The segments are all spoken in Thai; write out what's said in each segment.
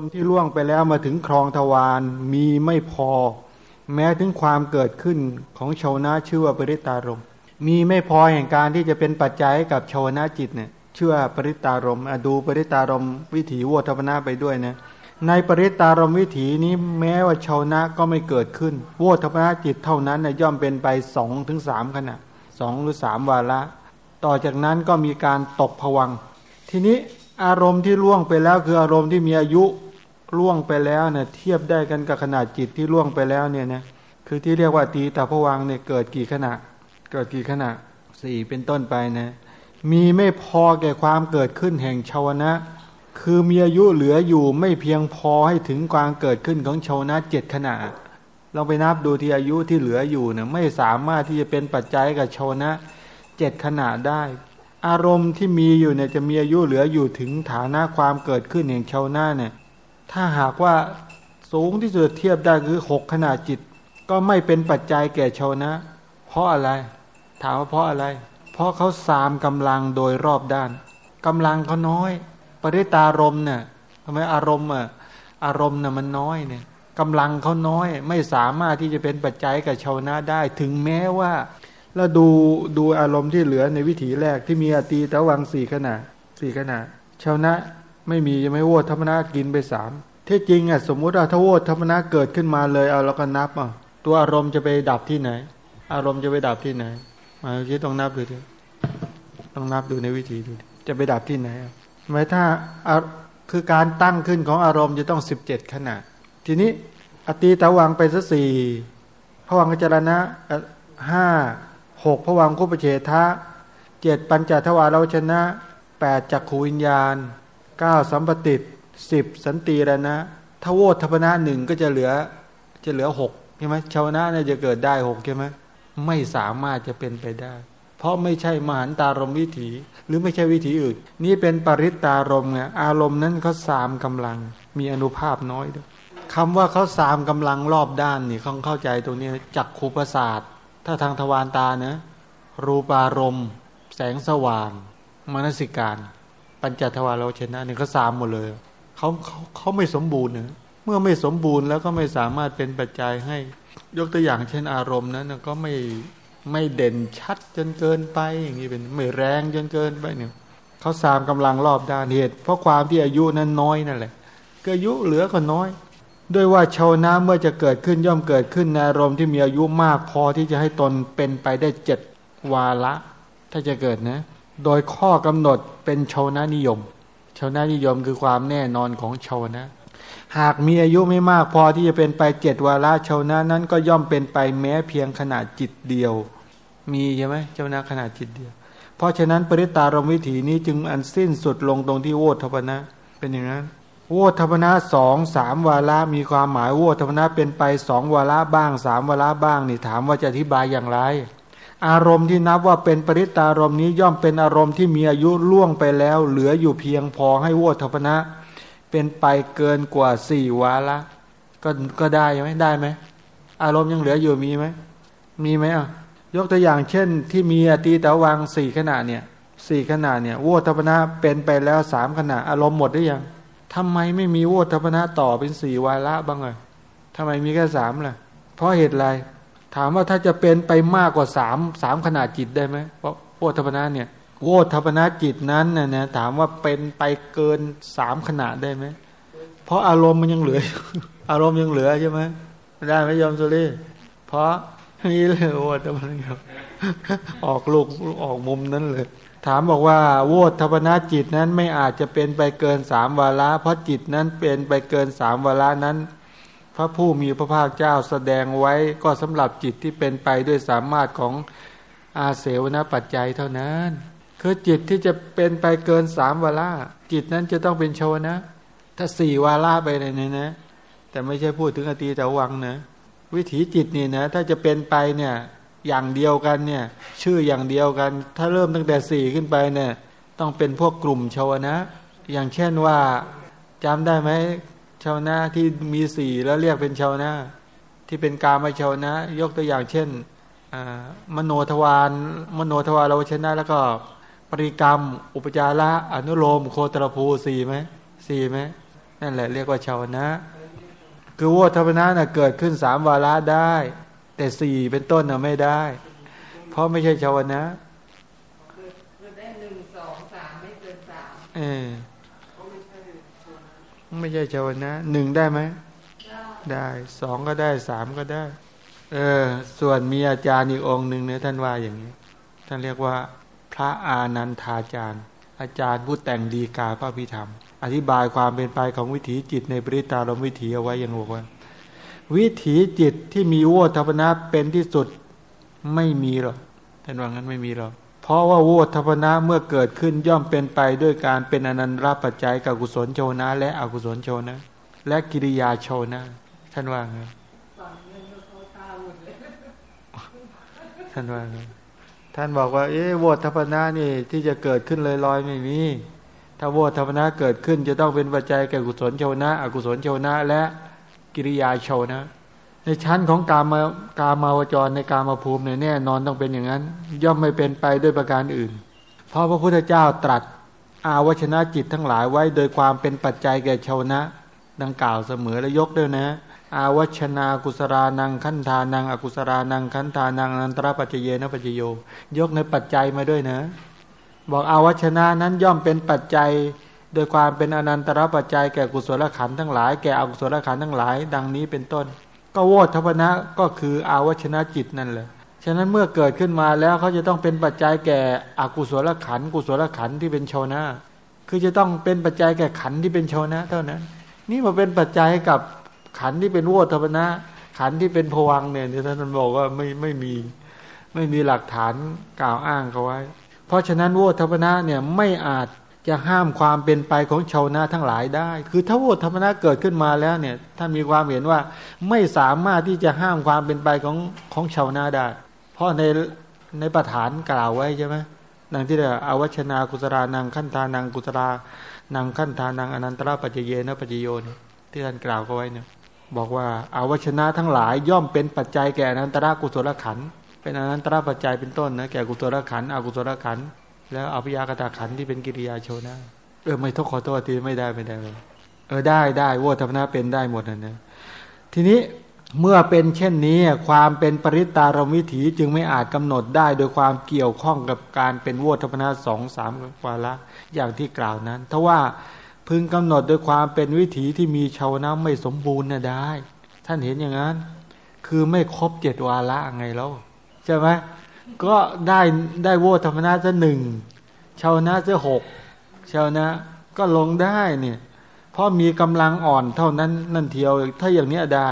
มที่ล่วงไปแล้วมาถึงครองทวารมีไม่พอ แม้ถึงความเกิดขึ้นของชาวนะชื่อว่าปริตารม มีไม่พอแห่งการที่จะเป็นปัจจัยกับชาวนะจิตเนี่ยชื่อว่าปริตารมดูปริตารมวิถีวัฏพนาไปด้วยนะในปริตารมวิถีนี้แม้ว่าชาวนะก็ไม่เกิดขึ้นโวธพนาจิตเท่านั้นนะย่อมเป็นไปสองถึงสามขณะสองหรือสามวาระ ต่อจากนั้นก็มีการตกผวังทีนี้อารมณ์ที่ล่วงไปแล้วคืออารมณ์ที่มีอายุ ล่วงไปแล้วเนะ่ยเทียบได้กันกับขนาดจิตที่ล่วงไปแล้วเนี่ยนะคือที่เรียกว่าตีตาผวังเนี่ยเกิดกี่ขณะ เกิดกี่ขณะสี่เป็นต้นไปนะมีไม่พอแก่ความเกิดขึ้นแห่งชาวนะ คือมีอายุเหลืออยู่ไม่เพียงพอให้ถึงความเกิดขึ้นของชาวนะเจ็ดขณะลองไปนับดูที่อายุที่เหลืออยู่เนี่ยไม่สามารถที่จะเป็นปัจจัยกับชาวนะเจ็ดขณะได้ อารมณ์ที่มีอยู่เนี่ยจะมีอายุเหลืออยู่ถึงฐานะความเกิดขึ้นแห่งชาวนะเนี่ย ถ้าหากว่าสูงที่สุดเทียบได้คือหกขนาดจิต ก็ไม่เป็นปัจจัยแก่ชาวนะ เพราะอะไร ถามว่าเพราะอะไร เพราะเขาสามกำลังโดยรอบด้าน กำลังเขาน้อย ปริตารมเนี่ยทำไมอารมณ์อะอารมณ์น่ะมันน้อยเนี่ยกำลังเขาน้อย ไม่สามารถที่จะเป็นปัจจัยกับชาวนะได้ ถึงแม้ว่าแล้วดูดูอารมณ์ที่เหลือในวิถีแรกที่มีอตีตะวังสี่ขนาดสี่ขนาดชาวนะ ไม่มีจะไม่โวธรรมนากินไปสามที่จริงอะสมมุติว่าถ้าโวธรรมนาเกิดขึ้นมาเลยเอาแล้วก็นับอะตัวอารมณ์จะไปดับที่ไหน อารมณ์จะไปดับที่ไหนมาคิดต้องนับดูดิต้องนับดูในวิธีดูจะไปดับที่ไหนหมายถ้าคือการตั้งขึ้นของอารมณ์จะต้องสิบเจ็ดขนาด ทีนี้อตีตะวังไปสักสี่พวังกจรณะห้าหกพวังคุปเฉทะเจ็ดปัญจทวารวชนะแปดจักขูวิญญาณ เก้าสัมปติสิบสันติระนะถ้าโวทัพนะหนึ่งก็จะเหลือจะเหลือหกใช่ไหมชาวนะเนี่ยจะเกิดได้หกใช่ไหมไม่สามารถจะเป็นไปได้ เพราะไม่ใช่มหันตารมวิถี หรือไม่ใช่วิถีอื่น นี่เป็นปริตตารมไงอารมณ์นั้นเขาสามกำลัง มีอนุภาพน้อยด้วยคำว่าเขาสามกำลังรอบด้านนี่เขาเข้าใจตรงนี้จักคูประสาทถ้าทางทวารตาเนะรูปารมณ์ แสงสว่างมนสิการ ปัญจทวารเราชนะเนี่ยเขาสามหมดเลยเขาเขาเขาไม่สมบูรณ์เนะเมื่อไม่สมบูรณ์แล้วก็ไม่สามารถเป็นปัจจัยให้ยกตัวอย่างเช่นอารมณ์นั้นก็ไม่ไม่เด่นชัดจนเกินไปอย่างนี้เป็นไม่แรงจนเกินไปเนี่ยเขาสามกำลังรอบด้านเหตุ เพราะความที่อายุนั้นน้อยนั่นแหละก็อายุเหลือก็น้อย ด้วยว่าชาวนาเมื่อจะเกิดขึ้นย่อมเกิดขึ้นในอารมณ์ที่มีอายุมากพอที่จะให้ตนเป็นไปได้เจ็ดวาระ ถ้าจะเกิดนะ โดยข้อกำหนดเป็นชาวนานิยมชาวนานิยมคือความแน่นอนของชาวนะ หากมีอายุไม่มากพอที่จะเป็นไปเจ็ดวาระชาวนานั้นก็ย่อมเป็นไปแม้เพียงขนาดจิตเดียว มีใช่ไหมเจ้านาขนาดจิตเดียว เพราะฉะนั้นปริตารมวิถีนี้จึงอันสิ้นสุดลงตรงที่โวทพนะ เป็นอย่างนั้นโวธรรมนะสองสามวาระมีความหมายโวธรรมนะเป็นไปสองวาระบ้างสามวาระบ้างนี่ถามว่าจะอธิบายอย่างไร อารมณ์ที่นับว่าเป็นปริตารมณ์นี้ย่อมเป็นอารมณ์ที่มีอายุล่วงไปแล้ว เหลืออยู่เพียงพอให้โวธรรมนะ เป็นไปเกินกว่าสี่วาระก็ก็ได้ไหมได้ไหมอารมณ์ยังเหลืออยู่มีไหมมีไหมอะยกตัวอย่างเช่น ที่มีอตีตะวังสี่ขนาดเนี่ยสี่ขนาดเนี่ยโวธรรมนะเป็นไปแล้วสามขนาดอารมณ์หมดหรือยังทำไมไม่มีโวทพนะต่อเป็นสี่วาระบ้างเลยทำไมมีแค่สามล่ะเพราะเหตุอะไร ถามว่าถ้าจะเป็นไปมากกว่าสามสามขนาดจิตได้ไหมเพราะโวทพนะเนี่ยโวทพนะจิตนั้นนะนะถามว่าเป็นไปเกินสามขนาดได้ไหมเพราะอารมณ์มันยังเหลือ อารมณ์ยังเหลือใช่ไหมได้ไหมยอมสุรีเพราะนี่เลยโวทพนะครับออกลูกออกมุมนั้นเลย ถามบอกว่าโวทพนาจิตนั้นไม่อาจจะเป็นไปเกินสามวาระเพราะจิตนั้นเป็นไปเกินสามวาระนั้น พระผู้มีพระภาคเจ้าแสดงไว้ก็สำหรับจิตที่เป็นไปด้วยสามารถของอาเสวนปัจจัยเท่านั้น คือจิตที่จะเป็นไปเกินสามวาระจิตนั้นจะต้องเป็นโชนะ ถ้าสี่วาระไปเลยเนี่ยนะ แต่ไม่ใช่พูดถึงอตีแต่วังนะวิถีจิตนี่นะถ้าจะเป็นไปเนี่ยอย่างเดียวกันเนี่ย ชื่ออย่างเดียวกัน ถ้าเริ่มตั้งแต่สี่ขึ้นไปเนี่ย ต้องเป็นพวกกลุ่มชาวนะ อย่างเช่นว่าจำได้ไหม ชาวนะที่มีสี่แล้วเรียกเป็นชาวนะที่เป็นกามาชาวนะ ยกตัวอย่างเช่นมโนทวารมโนทวารเราชนะ แล้วก็ปริกรรม อุปจาระอนุโลม โคตรภูสี่ไหมสี่ไหมนั่นแหละเรียกว่าชาวนะ คือโวทัพนะน่ะเกิดขึ้นสามวาระได้ แต่สี่เป็นต้นน่ะไม่ได้ เพราะไม่ใช่ชาวนะเออ ไม่ใช่ชาวนะหนึ่งได้ไหมได้สองก็ได้สามก็ได้ เออ ส่วนมีอาจารย์อีกองหนึ่งเนี่ยท่านว่าอย่างนี้ ท่านเรียกว่า พระอานันทาจารย์ อาจารย์ผู้แต่งดีกาพระพิธรรม อธิบายความเป็นไปของวิถีจิตในปริตารมวิถีเอาไว้อย่างบอกว่า วิถีจิตที่มีโวทัพนะเป็นที่สุดไม่มีหรอกท่านว่างั้นไม่มีหรอก เพราะว่าโวทัพนะเมื่อเกิดขึ้นย่อมเป็นไปด้วยการเป็นอนันตรปัจจัยกับกุศลโชนะ และอกุศลโชนะ และกิริยาโชนะ ท่านว่าไงท่านว่าไงท่านบอกว่า เอ๊ะโวทัพนะนี่ที่จะเกิดขึ้นลอยๆไม่มีถ้าโวทัพนะเกิดขึ้นจะต้องเป็นปัจจัยแก่กุศลโชนะ อกุศลโชนะ และกิริยาโชนะ ในชั้นของกามากามาวจรในกามาภูมิเนี่ยแน่นอนต้องเป็นอย่างนั้น ย่อมไม่เป็นไปด้วยประการอื่น เพราะพระพุทธเจ้าตรัส อาวชนะจิตทั้งหลายไว้โดยความเป็นปัจจัยแก่ชาวนะ ดังกล่าวเสมอและยกด้วยนะ อาวชนากุสรานังขันธานังอกุสรานังขันธานังนันตระปัจเจเยนะปัจโย ยกในปัจจัยมาด้วยนะ บอกอาวชนะนั้นย่อมเป็นปัจจัยโดยความเป็นอนันตระปัจจัยแก่กุศลขันธ์ทั้งหลายแก่อกุศลขันธ์ทั้งหลาย ดังนี้เป็นต้น ก็โวทพนะก็คืออาวชนะจิตนั่นแหละ ฉะนั้นเมื่อเกิดขึ้นมาแล้วเขาจะต้องเป็นปัจจัยแก่อกุศลขันกุศลขันที่เป็นโชนะคือจะต้องเป็นปัจจัยแก่ขันที่เป็นโชนะเท่านั้น นี่มาเป็นปัจจัยกับขันที่เป็นโวทพนะ ขันที่เป็นผวังเนี่ยท่านบอกว่าไม่ไม่มีไม่มีหลักฐานกล่าวอ้างเขาไว้ เพราะฉะนั้นโวทพนะเนี่ยไม่อาจ จะห้ามความเป็นไปของชาวนาทั้งหลายได้ คือถ้าโวธรรมนาเกิดขึ้นมาแล้วเนี่ยท่านมีความเห็นว่าไม่สามารถที่จะห้ามความเป็นไปของของชาวนาได้ เพราะในในประฐานกล่าวไว้ใช่ไหมนังที่เรียกอวัชนากุสรานังขั้นทานังกุสรานังขั้นทานังอนันตระปัจเจเยนะปัจโยนที่ท่านกล่าวเอาไว้เนี่ยบอกว่าอาวัชนะทั้งหลายย่อมเป็นปัจจัยแก่อนันตระกุศลขันเป็นอนันตระปัจจัยเป็นต้นนะแก่กุศลขันอกุศลขัน แล้วอภิยากตาขันที่เป็นกิริยาโชนะ เออไม่ทุกขอโทษทีไม่ได้ไม่ได้เลยเออได้ได้โวธรรมนาเป็นได้หมดนะนะทีนี้เมื่อเป็นเช่นนี้ความเป็นปริตารมิถีจึงไม่อาจกำหนดได้โดยความเกี่ยวข้องกับการเป็นโวธรรมนาสองสามวาระอย่างที่กล่าวนั้นถ้าว่าพึงกำหนดโดยความเป็นวิถีที่มีชาวนะไม่สมบูรณ์นะได้ ท่านเห็นอย่างนั้น คือไม่ครบเจ็ดวาระไงแล้วใช่ไหม ก็ได้ได้โวธรรมนาจะหนึ่งชาวนาจะหกชาวนะก็ลงได้เนี่ยเพราะมีกำลังอ่อนเท่านั้นนั่นเทียว ถ้าอย่างนี้ได้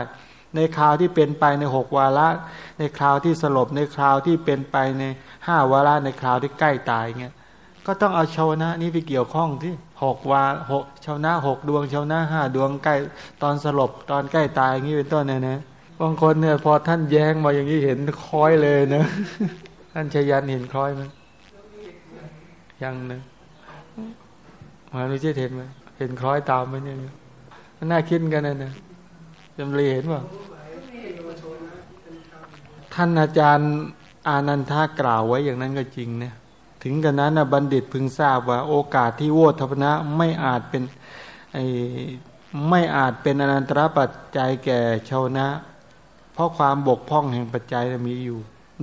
ในคราวที่เป็นไปในหกวาระ ในคราวที่สลบในคราวที่เป็นไปในห้าวาระในคราวที่ใกล้ตายเงี้ยก็ต้องเอาชาวนะนี้ไปเกี่ยวข้องที่หกวาหกชาวนะหกดวงชาวนะห้าดวงใกล้ตอนสลบตอนใกล้ตายอย่างนี้เป็นต้นเนี่ยนะ บางคนเนี่ย พอท่านแย้งมาอย่างนี้เห็นคล้อยเลยนะท่านชยันเห็นคล้อยไหมยังนะมาดูเจเห็นไหมเห็นคล้อยตามไหมเนี่ยมันน่าคิดกันนะนะจำเรียนว่าท่านอาจารย์อานันทากล่าวไว้อย่างนั้นก็จริงเนี่ยถึงกันนั้นนะบัณฑิตพึงทราบว่า โอกาสที่โวทัพนะไม่อาจเป็นไอไม่อาจเป็นอนันตรปัจจัยแก่ชาวนะ เพราะความบกพร่องแห่งปัจจัยมีอยู่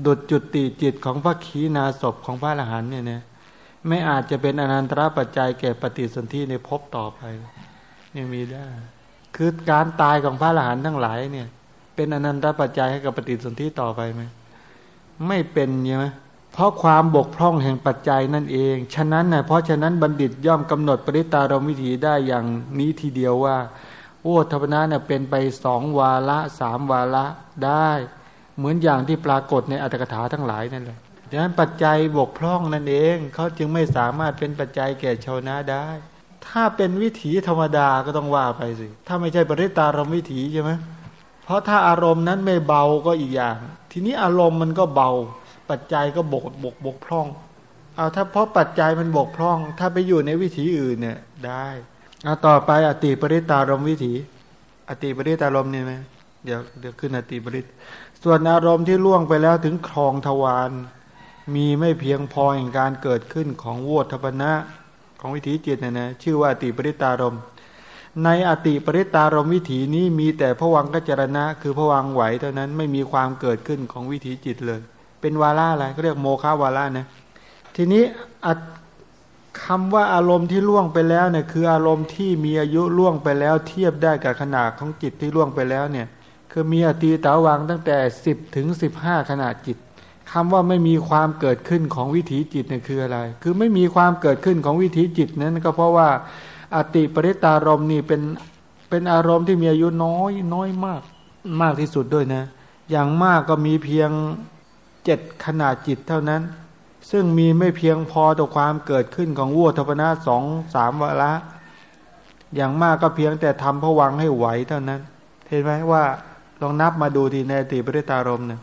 ดุดจุดติจิตของพระขีณาศพของพระอรหันเนี่ยนะไม่อาจจะเป็นอนันตรปัจจัยแก่ปฏิสนธิในภพต่อไปยังมีได้ คือการตายของพระอรหันต์ทั้งหลายเนี่ย เป็นอนันตปัจจัยให้กับปฏิสนธิต่อไปไหมไม่เป็นใช่ไหมเพราะความบกพร่องแห่งปัจจัยนั่นเอง ฉะนั้นนะเพราะฉะนั้นบัณฑิตย่อมกำหนดปริตารมวิถีได้อย่างนี้ทีเดียวว่า โอ้ธรรมนาเนี่ยเป็นไปสองวาระสามวาระได้ เหมือนอย่างที่ปรากฏในอัตถกถาทั้งหลายนั่นแหละดังนั้นปัจจัยบกพร่องนั่นเองเขาจึงไม่สามารถเป็นปัจจัยแก่ชาวนาได้ ถ้าเป็นวิถีธรรมดาก็ต้องว่าไปสิ ถ้าไม่ใช่ปริตารมวิถีใช่ไหมเพราะถ้าอารมณ์นั้นไม่เบาก็อีกอย่าง ทีนี้อารมณ์มันก็เบา ปัจจัยก็บกบกบกพร่อง เอาถ้าเพราะปัจจัยมันบกพร่อง ถ้าไปอยู่ในวิถีอื่นเนี่ยได้ เอาต่อไปอติปริตารมวิถี อติปริตารมเนี่ยไหมเดี๋ยวเดี๋ยวขึ้นอติปริตส่วนอารมณ์ที่ล่วงไปแล้วถึงคลองทวารมีไม่เพียงพอแห่งการเกิดขึ้นของโวทัพนะของวิถีจิตเนี่ยนะชื่อว่าอติปริตารมในอติปริตารมวิถีนี้มีแต่พวังกัจจรณะ คือพวังไหวเท่านั้นไม่มีความเกิดขึ้นของวิถีจิตเลย เป็นวาระอะไรก็เรียกโมฆะวาระนะทีนี้ คำว่าอารมณ์ที่ล่วงไปแล้วเนี่ยคืออารมณ์ที่มีอายุล่วงไปแล้ว เทียบได้กับขนาดของจิตที่ล่วงไปแล้วเนี่ย คือมีอตีตาวังตั้งแต่สิบถึงสิบห้าขนาดจิตคำว่าไม่มีความเกิดขึ้นของวิถีจิตเนี่ยคืออะไร คือไม่มีความเกิดขึ้นของวิถีจิตนั้นก็เพราะว่าอติปริตารมณ์นี่เป็นเป็นอารมณ์ที่มีอายุน้อยน้อยมากมากที่สุดด้วยนะ อย่างมากก็มีเพียงเจ็ดขนาดจิตเท่านั้น ซึ่งมีไม่เพียงพอต่อความเกิดขึ้นของวัวทพนาสองสามวละ อย่างมากก็เพียงแต่ทำพวังให้ไหวเท่านั้น เห็นไหมว่าลองนับมาดูทีในติปริตารมเนี่ย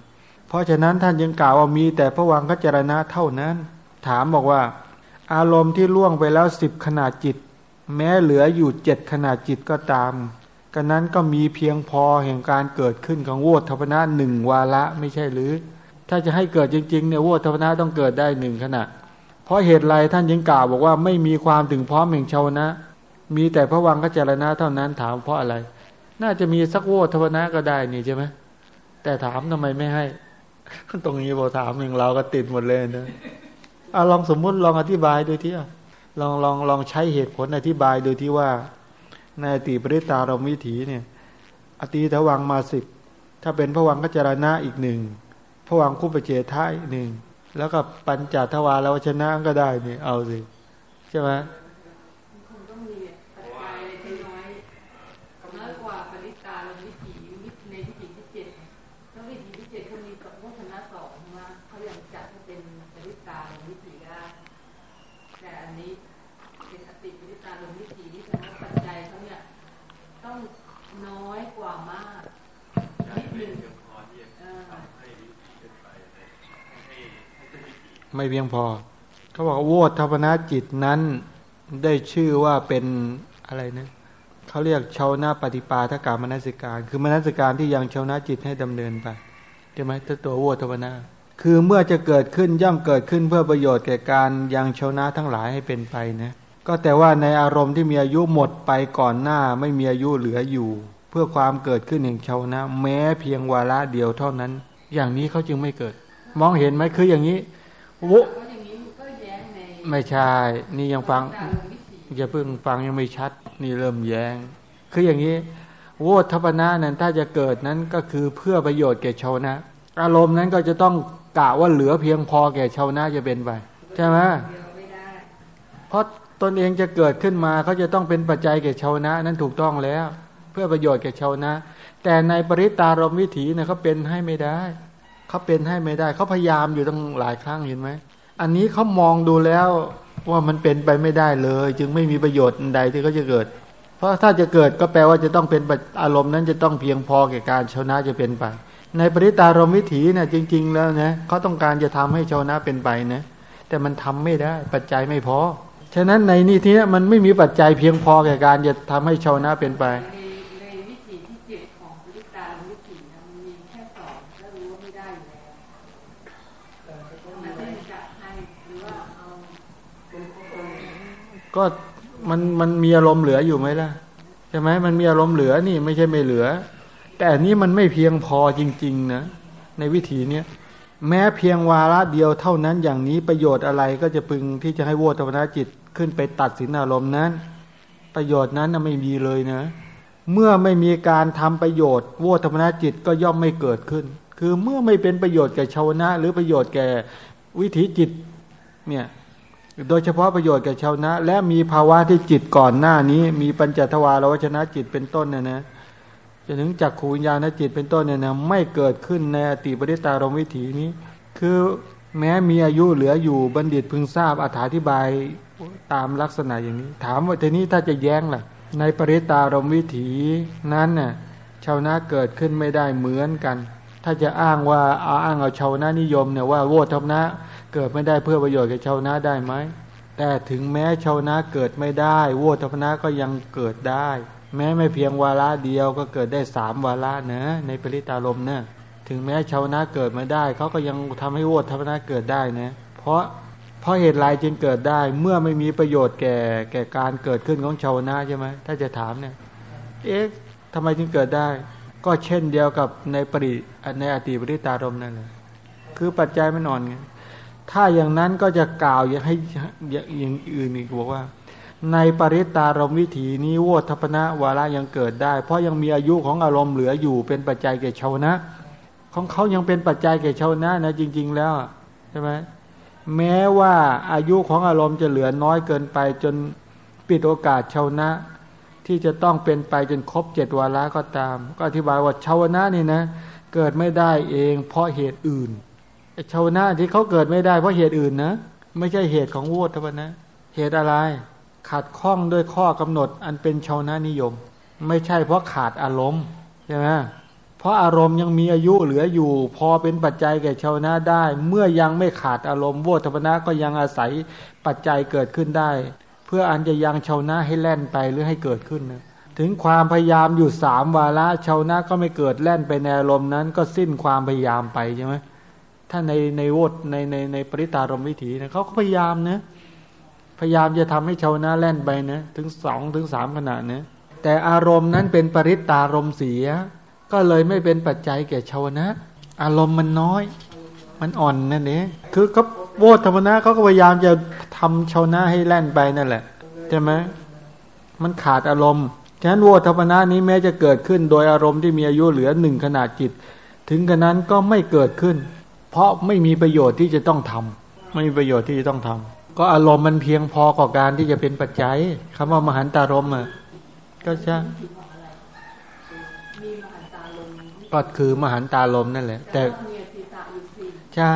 เพราะฉะนั้นท่านยังกล่าวว่ามีแต่พวังกัจรณะเท่านั้น ถามบอกว่า อารมณ์ที่ล่วงไปแล้วสิบขนาดจิต แม้เหลืออยู่เจ็ดขนาดจิตก็ตามกันนั้นก็มีเพียงพอแห่งการเกิดขึ้นของวัวทพนาหนึ่งวาระไม่ใช่หรือ ถ้าจะให้เกิดจริงๆเนี่ยวัฏทวนาต้องเกิดได้หนึ่งขณะ เพราะเหตุไรท่านยังกล่าวบอกว่าไม่มีความถึงพร้อมแห่งชาวนะ มีแต่พระวังกัจจรณะเท่านั้นถามเพราะอะไร น่าจะมีสักวัฏทวนาก็ได้นี่ใช่ไหมแต่ถามทำไมไม่ให้ ตรงนี้พอถามอย่างเราก็ติดหมดเลยนะเอาลองสมมุติลองอธิบายดูที่ลองลองลองใช้เหตุผลอธิบายดูที่ว่าในอติปริตารมวิถีเนี่ย อติทวังมาสิบถ้าเป็นพระวังกัจจรณะอีกหนึ่ง ผวังคู่ปเจท้ายหนึ่งแล้วก็ปัญจทวารแล้วชนะก็ได้นี่เอาสิใช่ไหมน้อยกว่ามากนิดหนึ่ง ไม่เพียงพอเขาบอกโวทัพนาจิตนั้นได้ชื่อว่าเป็นอะไรนะเขาเรียกชาวนาปฏิปาทกามนสิการ คือมนสิการที่ยังชาวนาจิตให้ดำเนินไปใช่ไหมถ้าตัวโวทัพนาคือเมื่อจะเกิดขึ้นย่อมเกิดขึ้นเพื่อประโยชน์แก่การยังชาวนาทั้งหลายให้เป็นไปนะก็แต่ว่าในอารมณ์ที่มีอายุหมดไปก่อนหน้าไม่มีอายุเหลืออยู่ เพื่อความเกิดขึ้นแห่งชาวนะ แม้เพียงวาระเดียวเท่านั้น อย่างนี้เขาจึงไม่เกิด มองเห็นไหมคืออย่างนี้ วุไม่ใช่ นี่ยังฟังอย่าเพิ่งฟังยังไม่ชัด นี่เริ่มแยง้ง คืออย่างนี้โวทัพนานั้นถ้าจะเกิดนั้นก็คือเพื่อประโยชน์แก่ชาวนะ อารมณ์นั้นก็จะต้องกะว่าเหลือเพียงพอแก่ชาวนะจะเป็นไปใช่ไหมเพราะตนเองจะเกิดขึ้นมาเขาจะต้องเป็นปัจจัยแก่ชาวนะนั้นถูกต้องแล้ว เพื่อประโยชน์แก่ชาวนะ แต่ในปริตารมวิถีเนี่ยเขาเป็นให้ไม่ได้ เขาเป็นให้ไม่ได้เขาพยายามอยู่ตั้งหลายครั้งเห็นไหมอันนี้เขามองดูแล้วว่ามันเป็นไปไม่ได้เลย จึงไม่มีประโยชน์ใดที่เขาจะเกิด เพราะถ้าจะเกิดก็แปลว่าจะต้องเป็นอารมณ์นั้นจะต้องเพียงพอแก่การชาวนะจะเป็นไป ในปริตารมวิถีเนี่ยจริง ๆ แล้วนะเขาต้องการจะทำให้ชาวนะเป็นไปนะแต่มันทำไม่ได้ ปัจจัยไม่พอฉะนั้นในนี้ที่นี้มันไม่มีปัจจัยเพียงพอแก่การจะทำให้ชาวนะเป็นไป ก็มันมันมีอารมณ์เหลืออยู่ไหมล่ะใช่ไหมมันมีอารมณ์เหลือนี่ไม่ใช่ไม่เหลือ แต่อันนี้มันไม่เพียงพอจริง ๆ นะ ในวิธีเนี้ยแม้เพียงวาระเดียวเท่านั้นอย่างนี้ประโยชน์อะไรก็จะพึงที่จะให้โวตวนาจิตขึ้นไปตัดสินอารมณ์นั้น ประโยชน์นั้นไม่มีเลยนะ เมื่อไม่มีการทำประโยชน์ โวตวนาจิตก็ย่อมไม่เกิดขึ้น คือเมื่อไม่เป็นประโยชน์แก่ชาวนะ หรือประโยชน์แก่วิถีจิตเนี่ย โดยเฉพาะประโยชน์แก่ชาวนะ และมีภาวะที่จิตก่อนหน้านี้ มีปัญจทวารวชนะจิตเป็นต้นเนี่ยนะจะถึงจักขูญญาณจิตเป็นต้นเนี่ยนะไม่เกิดขึ้นในอติปริตารมวิถีนี้ คือแม้มีอายุเหลืออยู่บัณฑิตพึงทราบอธิบายตามลักษณะอย่างนี้ ถามว่าทีนี้ถ้าจะแย้งล่ะ ในปริตารมวิถีนั้นน่ะชาวนะเกิดขึ้นไม่ได้เหมือนกัน ถ้าจะอ้างว่าเอาอ้างเอาชาวนะนิยมเนี่ยว่าโวทมนะ เกิดไม่ได้เพื่อประโยชน์แก่ชาวนาได้ไหมแต่ถึงแม้ชาวนาเกิดไม่ได้โวทัพนะก็ยังเกิดได้ แม้ไม่เพียงวาระเดียวก็เกิดได้สามวาระนะ ในปริตารมเนะถึงแม้ชาวนาเกิดไม่ได้เขาก็ยังทำให้โวทัพนะเกิดได้นะ เพราะเพราะเหตุไรจึงเกิดได้ เมื่อไม่มีประโยชน์แก่แก่การเกิดขึ้นของชาวนาใช่ไหมถ้าจะถามเนี่ย เอ๊ะทำไมจึงเกิดได้ ก็เช่นเดียวกับในปริในอติปริตารมนั่นแหละคือปัจจัยมันอ่อนไง ถ้าอย่างนั้นก็จะกล่าวอย่างให้อย่างอื่นอีกบอกว่า ในปริตารมวิถีนี้โวทัพนะวาระยังเกิดได้ เพราะยังมีอายุของอารมณ์เหลืออยู่เป็นปัจจัยแก่ชาวนะ ของเขายังเป็นปัจจัยแก่ชาวนะนะจริง ๆ แล้วใช่ไหมแม้ว่าอายุของอารมณ์จะเหลือน้อยเกินไปจนปิดโอกาสชาวนะ ที่จะต้องเป็นไปจนครบเจ็ดวาระก็ตาม ก็อธิบายว่าชาวนะนี่นะ เกิดไม่ได้เองเพราะเหตุอื่น ชาวนะที่เขาเกิดไม่ได้เพราะเหตุอื่นนะ ไม่ใช่เหตุของโวทวนะ เหตุอะไร ขาดข้องด้วยข้อกำหนด อันเป็นชาวนะนิยม ไม่ใช่เพราะขาดอารมณ์ใช่ไหมเพราะอารมณ์ยังมีอายุเหลืออยู่ พอเป็นปัจจัยแก่ชาวนะได้ เมื่อยังไม่ขาดอารมณ์โวทวนะก็ยังอาศัยปัจจัยเกิดขึ้นได้ เพื่ออันจะยังชาวนะให้แล่นไปหรือให้เกิดขึ้นนะถึงความพยายามอยู่สามวาระชาวนะก็ไม่เกิดแล่นไปในอารมณ์นั้น ก็สิ้นความพยายามไปใช่ไหม ถ้าในในวดในในในปริตารมวิถีนะเขาก็พยายามนะพยายามจะทำให้ชาวนะแล่นไปนะถึงสองถึงสามขนาดนะแต่อารมณ์นั้นเป็นปริตารมเสีย ก็เลยไม่เป็นปัจจัยแก่ชาวนะ อารมณ์มันน้อย มันอ่อนนั่นเองคือเขาโวธรรมนะเขาก็พยายามจะทำชาวนะให้แล่นไปนั่นแหละใช่ไหมมันขาดอารมณ์ฉะนั้นโวธรรมนะนี้แม้จะเกิดขึ้น โดยอารมณ์ที่มีอายุเหลือหนึ่งขนาดจิต ถึงกันนั้นก็ไม่เกิดขึ้น เพราะไม่มีประโยชน์ที่จะต้องทำไม่มีประโยชน์ที่จะต้องทำก็อารมณ์มันเพียงพอก่อการที่จะเป็นปัจจัยคำว่ามหันตารมอะก็ใช่ก็คือมหันตารมนั่นแหละ แต่ใช่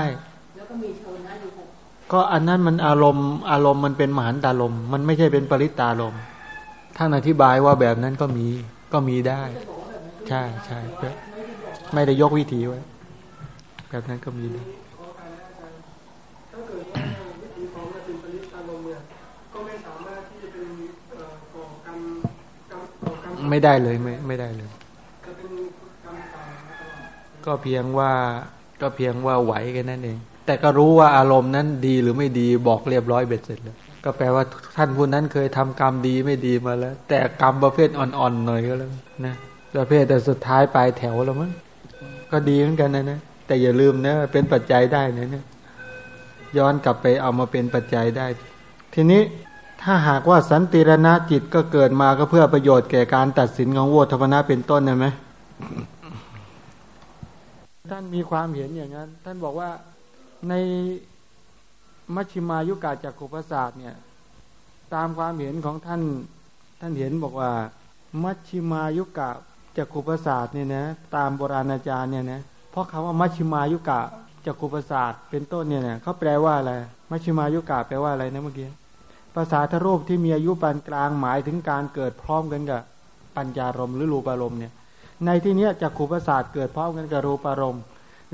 ก็อันนั้นมันอารมณ์อารมณ์มันเป็นมหันตารมมันไม่ใช่เป็นปริตารมท่านอธิบายว่าแบบนั้นก็มีก็มีได้ ใช่ใช่ไม่ได้ยกวิธีไว้ แบบนั้นก็มีนะไม่ได้เลยไม่ไม่ได้เลย ก็เพียงว่าก็เพียงว่าไหวกันนั่นเอง แต่ก็รู้ว่าอารมณ์นั้นดีหรือไม่ดีบอกเรียบร้อยเบ็ดเสร็จแล้วก็แปลว่าท่านผู้นั้นเคยทำกรรมดีไม่ดีมาแล้ว แต่กรรมประเภทอ่อนๆหน่อยก็แล้วนะประเภทแต่สุดท้ายปลายแถวแล้วมั้งก็ดีเหมือนกันนะนะ แต่อย่าลืมนะเป็นปัจจัยได้นะเนี่ยย้อนกลับไปเอามาเป็นปัจจัยได้ ทีนี้ถ้าหากว่าสันติรณจิตก็เกิดมาก็เพื่อประโยชน์แก่การตัดสินของโวธรรมนะเป็นต้นนะไหมท่านมีความเห็นอย่างนั้น ท่านบอกว่าในมัชฌิมายุกาจักขุปศาสตร์เนี่ย ตามความเห็นของท่านท่านเห็นบอกว่า มัชฌิมายุกะจักขุปศาสตร์เนี่ยนะตามโบราณอาจารย์เนี่ยนะ เพราะคำว่ามัชฌิมายุกะจักรุปศาสตร์เป็นต้นเนี่ยเนี่ยเขาแปลว่าอะไรมัชฌิมายุกะแปลว่าอะไรนะเมื่อกี้ภาษาทรูปที่มีอายุปานกลางหมายถึงการเกิดพร้อมกันกับปัญญารมหรือรูปารมณ์เนี่ยในที่นี้จักขุประสาทเกิดพร้อมกันกับรูปารมณ์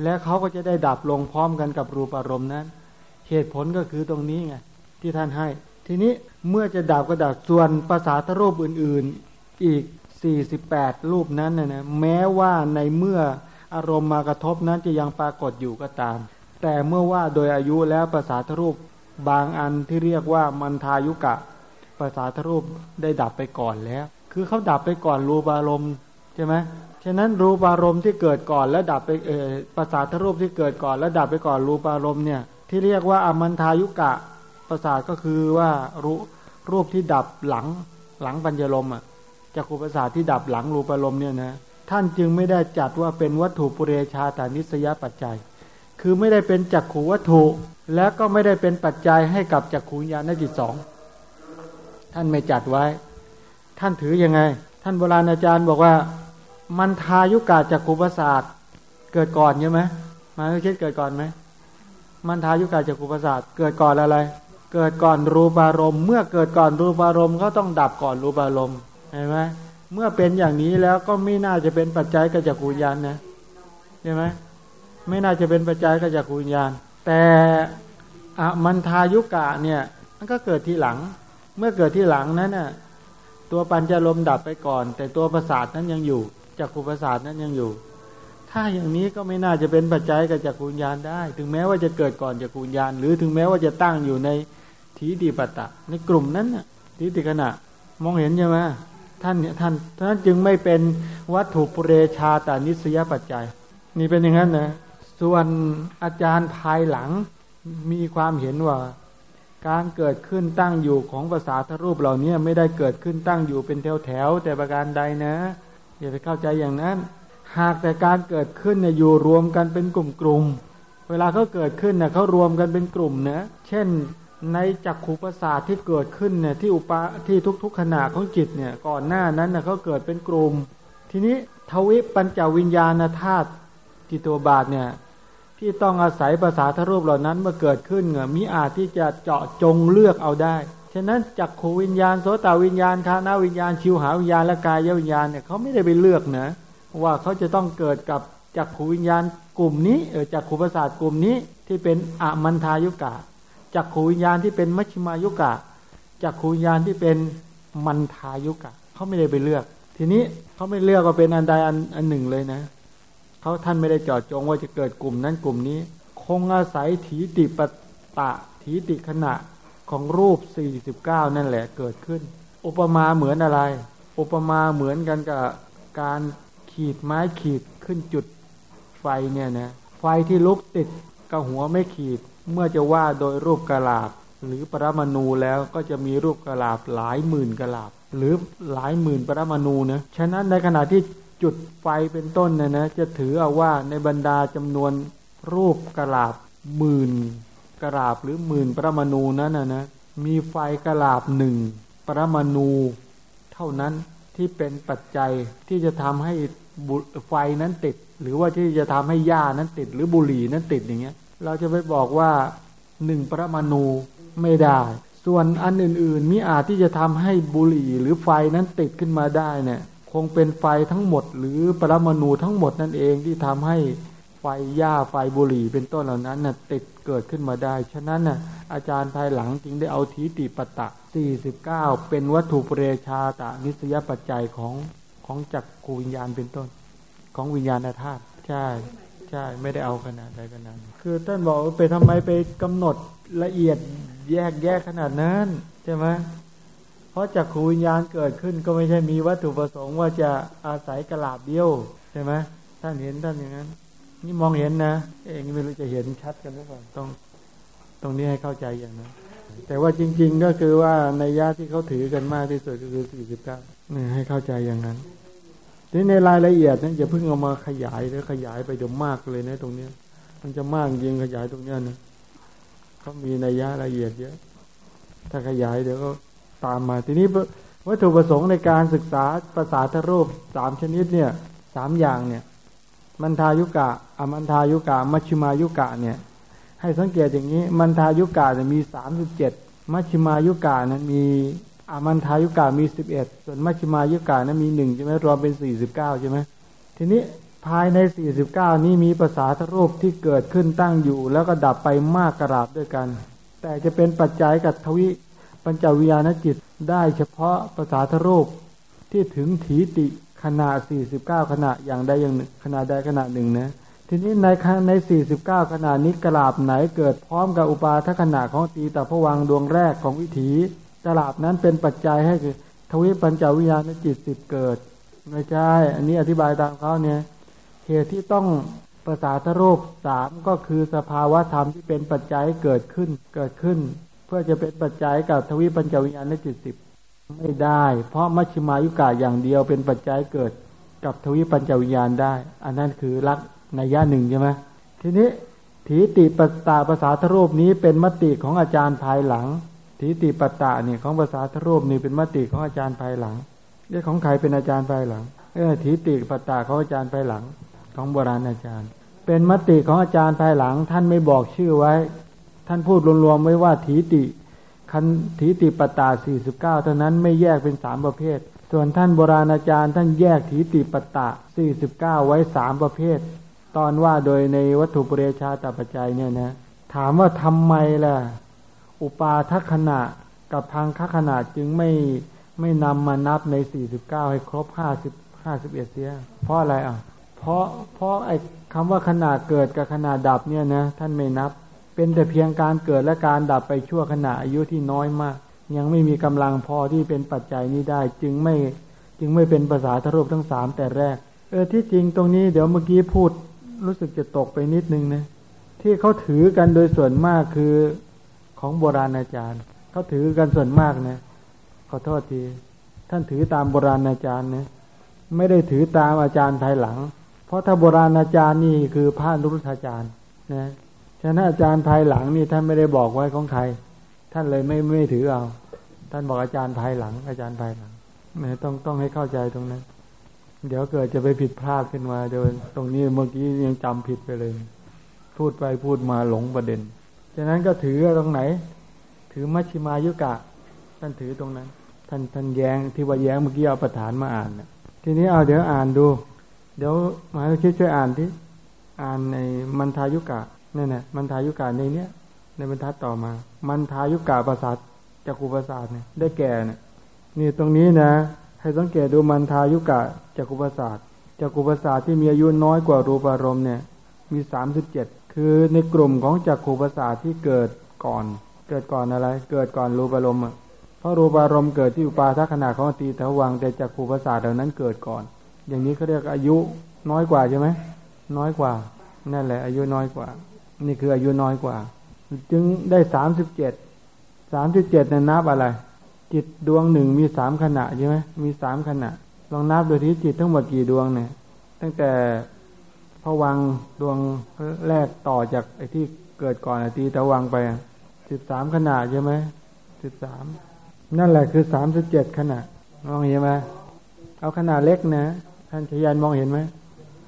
และเขาก็จะได้ดับลงพร้อมกันกับรูปารมณ์นั้น เหตุผลก็คือตรงนี้ไงที่ท่านให้ ทีนี้เมื่อจะดับก็ดับส่วนภาษาทรูปอื่น ๆอีก 48 รูปนั้นนะแม้ว่าในเมื่อ อารมณ์มากระทบนั้นจะยังปรากฏอยู่ก็ตาม แต่เมื่อว่าโดยอายุแล้วภาษาทรูปบางอันที่เรียกว่ามันทายุกะภาษาทรูปได้ดับไปก่อนแล้ว คือเขาดับไปก่อนรูปารมณ์ใช่ไหมฉะนั้นรูปารมณ์ที่เกิดก่อนแล้วดับไปเออภาษาทรูปที่เกิดก่อนแล้วดับไปก่อนรูปารมณ์เนี่ยที่เรียกว่าอมันทายุกะภาษาก็คือว่ารูรูปที่ดับหลังหลังปัญญลมอะจักรุภาษาที่ดับหลังรูปารมณ์เนี่ยนะ ท่านจึงไม่ได้จัดว่าเป็นวัตถุปุเรชาตานิสยปัจจัย คือไม่ได้เป็นจักขูวัตถุ และก็ไม่ได้เป็นปัจจัยให้กับจักขูญาณจิตสองท่านไม่จัดไว้ ท่านถือยังไง ท่านโบราณอาจารย์บอกว่า มันทายุกาจักขูประสาทเกิดก่อนใช่ไหมมาคิดเกิดก่อนไหมมันทายุกาจักขูประสาทเกิดก่อนอะไร เกิดก่อนรูปารมณ์เมื่อเกิดก่อนรูปารมณ์ก็ต้องดับก่อนรูปารมณ์เห็นไหม เมื่อเป็นอย่างนี้แล้วก็ไม่น่าจะเป็นปัจจัยกับจักรยานนะใช่ไหมไม่น่าจะเป็นปัจจัยกับจักรยานแต่อมันทายุกะเนี่ยมันก็เกิดทีหลัง เมื่อเกิดทีหลังนั้นน่ะตัวปัญจลมดับไปก่อน แต่ตัวประสาทนั้นยังอยู่จักรประสาทนั้นยังอยู่ ถ้าอย่างนี้ก็ไม่น่าจะเป็นปัจจัยกับจักรวิญญาณได้ ถึงแม้ว่าจะเกิดก่อนจักรวิญญาณ หรือถึงแม้ว่าจะตั้งอยู่ในทีติปตตะในกลุ่มนั้นน่ะทีติขณะมองเห็นใช่ไหม ท่านเนี่ยท่านท่านจึงไม่เป็นวัตถุปุเรชาตานิสยปัจจัย นี่เป็นอย่างนั้นนะส่วนอาจารย์ภายหลังมีความเห็นว่าการเกิดขึ้นตั้งอยู่ของภาษาทรูปเหล่านี้ไม่ได้เกิดขึ้นตั้งอยู่เป็นแถวแถวแต่ประการใดนะอย่าไปเข้าใจอย่างนั้น หากแต่การเกิดขึ้นเนี่ยอยู่รวมกันเป็นกลุ่มๆเวลาเขาเกิดขึ้นเนี่ยเขารวมกันเป็นกลุ่มนะเช่น ในจักขุประสาทที่เกิดขึ้นเนี่ยที่อุปาที่ทุก ๆ ขณะของจิตเนี่ยก่อนหน้านั้นน่ยเขาเกิดเป็นกลุ่ม ทีนี้ทวิปัญจวิญญาณธาตุจิตตัวบาทเนี่ยที่ต้องอาศัยภาษาทรูปเหล่านั้นเมื่อเกิดขึ้นเนี่ยมีอาจที่จะเจาะจงเลือกเอาได้ฉะนั้นจักขูวิญญาณโสตวิญญาณคานาวิญญาณชิวหาวิญญาณและกายวิญญาณเนี่ยเขาไม่ได้ไปเลือกนะว่าเขาจะต้องเกิดกับจักขูวิญญาณกลุ่มนี้เออจักขูประสาทกลุ่มนี้ที่เป็นอมันทายุกะ จักขูวิญญาณที่เป็นมัชฌิมายุกะจักขูวิญญาณที่เป็นมันทายุกะเขาไม่ได้ไปเลือก ทีนี้เขาไม่เลือกว่าเป็นอันใดอันอันหนึ่งเลยนะเขาท่านไม่ได้จอดจงว่าจะเกิดกลุ่มนั้นกลุ่มนี้ คงอาศัยถีติปตะถีติขณะของรูป 49 นั่นแหละเกิดขึ้น อุปมาเหมือนอะไร อุปมาเหมือนกันกับการขีดไม้ขีดขึ้นจุดไฟเนี่ยนะไฟที่ลุกติดกับหัวไม่ขีด เมื่อจะว่าโดยรูปกระลาบหรือปรมาณูแล้วก็จะมีรูปกระลาบหลายหมื่นกระลาบหรือหลายหมื่นปรมาณูนะฉะนั้นในขณะที่จุดไฟเป็นต้นเนะนะจะถือเอาว่าในบรรดาจำนวนรูปกระลาบหมื่นกระลาบหรือหมื่นปรมาณูนั้นนะนะมีไฟกระลาบหนึ่งปรมาณูเท่านั้นที่เป็นปัจจัยที่จะทำให้ไฟนั้นติด หรือว่าที่จะทำให้หญ้านั้นติด หรือบุหรี่นั้นติดอย่างเงี้ย เราจะไปบอกว่าหนึ่งปรมาณูไม่ได้ ส่วนอันอื่นๆมิอาจที่จะทำให้บุหรี่หรือไฟนั้นติดขึ้นมาได้เนี่ยคงเป็นไฟทั้งหมด หรือปรมาณูทั้งหมดนั่นเองที่ทำให้ไฟหญ้าไฟบุหรี่เป็นต้นเหล่านั้นน่ะติดเกิดขึ้นมาได้ ฉะนั้นน่ะอาจารย์ภายหลังจึงได้เอาทีติปตะ 49 เป็นวัตถุเปรชาตานิสยปัจจัยของของจักรคูวิญญาณเป็นต้น ของวิญญาณธาตุใช่ ใช่ไม่ได้เอาขนาดใดขนาดคือท่านบอกไปทำไมไปกำหนดละเอียดแยกแยกขนาดนั้นใช่ไหมเพราะจากขูวิญญาณเกิดขึ้นก็ไม่ใช่มีวัตถุประสงค์ว่าจะอาศัยกระลาบเดียวใช่ไหมท่านเห็นท่านอย่างนั้น นี่มองเห็นนะ เองไม่รู้จะเห็นชัดกันหรือเปล่าต้องตรงนี้ให้เข้าใจอย่างนั้นแต่ว่าจริง ๆ ก็คือว่าในญาติที่เขาถือกันมากที่สุดก็คือสี่สิบเก้านี่ให้เข้าใจอย่างนั้น ทีในรายละเอียดนั้นอย่าเพิ่งเอามาขยายหรือขยายไปเดี๋ยวมากเลยนะ ตรงเนี้ย มันจะมากยิงขยายตรงเนี้ยนะเขามีนัยยะละเอียดเยอะ ถ้าขยายเดี๋ยวก็ตามมา ทีนี้วัตถุประสงค์ในการศึกษาภาษาทรูปสามชนิดเนี่ยสามอย่างเนี่ย มันทายุกะอมันทายุกะ มัชิมายุกะเนี่ย ให้สังเกตอย่างนี้ มันทายุกะเนี่ยมีสามสิบเจ็ดมัชิมายุกะนั้นมี อามันทายุกามีสิบเอ็ดส่วนมัชฌิมายุกานะมีหนึ่งใช่ไหมรวมเป็นสี่สิบเก้าใช่ไหมทีนี้ภายในสี่สิบเก้านี้มีภาษาทรูปที่เกิดขึ้นตั้งอยู่ แล้วก็ดับไปมากกระดาบด้วยกัน แต่จะเป็นปัจจัยกับทวิปัญจวิญญาณจิตได้เฉพาะภาษาทรูปที่ถึงถีติขนาดสี่สิบเก้าขณะอย่างใดอย่างหนึ่งขนาดใดขณะหนึ่งนะทีนี้ในในสี่สิบเก้าขนาดนี้กระลาบไหนเกิดพร้อมกับอุปาทขณะของตีตะพวังดวงแรกของวิถี ตลาดนั้นเป็นปัจจัยให้คือทวิปัญจวิญญาณจิตสิบเกิด ไม่ใช่ อันนี้อธิบายตามเขาเนี่ยเหตุที่ต้องภาษาทรูปสามก็คือสภาวะธรรมที่เป็นปัจจัยเกิดขึ้นเกิดขึ้น เพื่อจะเป็นปัจจัยกับทวิปัญจวิญญาณจิตสิบไม่ได้ เพราะมัชฌิมายุกาอย่างเดียวเป็นปัจจัยเกิดกับทวิปัญจวิญญาณได้ อันนั้นคือลักในย่าหนึ่งใช่ไหมทีนี้ถีติปตาภาษาทรูปนี้เป็นมติของอาจารย์ภายหลัง ทีติปตะเนี่ยของภาษาทรูปนี่เป็นมติของอาจารย์ภายหลังเรื่องของใครเป็นอาจารย์ภายหลัง เออทีติปตะของอาจารย์ภายหลัง ของโบราณอาจารย์ เป็นมติของอาจารย์ภายหลัง ท่านไม่บอกชื่อไว้ ท่านพูดรวมๆไว้ว่าทีติคันทีติปตาสี่สิบเก้าเท่านั้นไม่แยกเป็นสามประเภท ส่วนท่านโบราณอาจารย์ ท่านแยกทีติปตะสี่สิบเก้าไว้สามประเภท ตอนว่าโดยในวัตถุปเรชาตปัจจัยเนี่ยนะ ถามว่าทำไมล่ะ อุปาทัขณะกับทางคขณะจึงไม่ไม่นำมานับในสี่สิบเก้าให้ครบห้าสิบห้าสิบเอ็ดเสีย เพราะอะไรอะ เพราะเพราะไอ้คำว่าขนาดเกิดกับขนาดดับเนี่ยนะท่านไม่นับ เป็นแต่เพียงการเกิดและการดับไปชั่วขณะอายุที่น้อยมาก ยังไม่มีกำลังพอที่เป็นปัจจัยนี้ได้ จึงไม่จึงไม่เป็นภาษาทรูปทั้งสามแต่แรก เออที่จริงตรงนี้เดี๋ยวเมื่อกี้พูดรู้สึกจะตกไปนิดนึงนะที่เขาถือกันโดยส่วนมากคือ ของโบราณอาจารย์เขาถือกันส่วนมากนะขอโทษที ท่านถือตามโบราณอาจารย์นะไม่ได้ถือตามอาจารย์ภายหลัง เพราะถ้าโบราณอาจารย์นี่คือพระนุรุธาจารย์นะฉะนั้นอาจารย์ภายหลังนี่ท่านไม่ได้บอกไว้ของใคร ท่านเลยไม่ไม่ถือเอา ท่านบอกอาจารย์ภายหลัง อาจารย์ภายหลังนะต้องต้องให้เข้าใจตรงนั้น เดี๋ยวเกิดจะไปผิดพลาดขึ้นมาเดินตรงนี้เมื่อกี้ยังจำผิดไปเลย พูดไปพูดมาหลงประเด็น ฉะนั้นก็ถือตรงไหน ถือมัชชิมายุกะ ท่านถือตรงนั้น ท่านท่านแยง้งที่ว่าแย้งเมื่อกี้เอาประธานมาอ่านนะทีนี้เอาเดี๋ยวอ่านดู เดี๋ยวมาช่วยช่วยอ่านที่อ่านในมันทายุกะนี่นนะมันทายุกะในเนี้ยในบรรทัดต่อมา มันทายุกะประสาทจักรุประสาทเนี่ยได้แก่เนี่ยนี่ตรงนี้นะ ให้สังเกตดูมันทายุกะจักรุประสาทจักรุประสาทที่มีอายุน้อยกว่ารูปารมณ์เนี่ย มีสามสิบเจ็ด คือในกลุ่มของจักรุประสาทที่เกิดก่อน เกิดก่อนอะไร เกิดก่อนรูปารมณ์เพราะรูปารมณ์เกิดที่อุปาทขณะของตีทวังแต่จักขูประสาทเหล่านั้นเกิดก่อน อย่างนี้เขาเรียกอายุน้อยกว่าใช่ไหมน้อยกว่า นั่นแหละ อายุน้อยกว่า นี่คืออายุน้อยกว่า จึงได้สามสิบเจ็ดสามสิบเจ็ดเนี่ยนับอะไร จิตดวงหนึ่งมีสามขณะใช่ไหมมีสามขณะ ลองนับดูที่จิตทั้งหมดกี่ดวงเนี่ย ตั้งแต่ พวังดวงแรกต่อจากไอ้ที่เกิดก่อนตีตะวังไปสิบสามขณะใช่ไหมสิบสามนั่นแหละคือสามสิบเจ็ดขณะมองเห็นไหมเอาขนาดเล็กนะ ท่านชยันมองเห็นไหม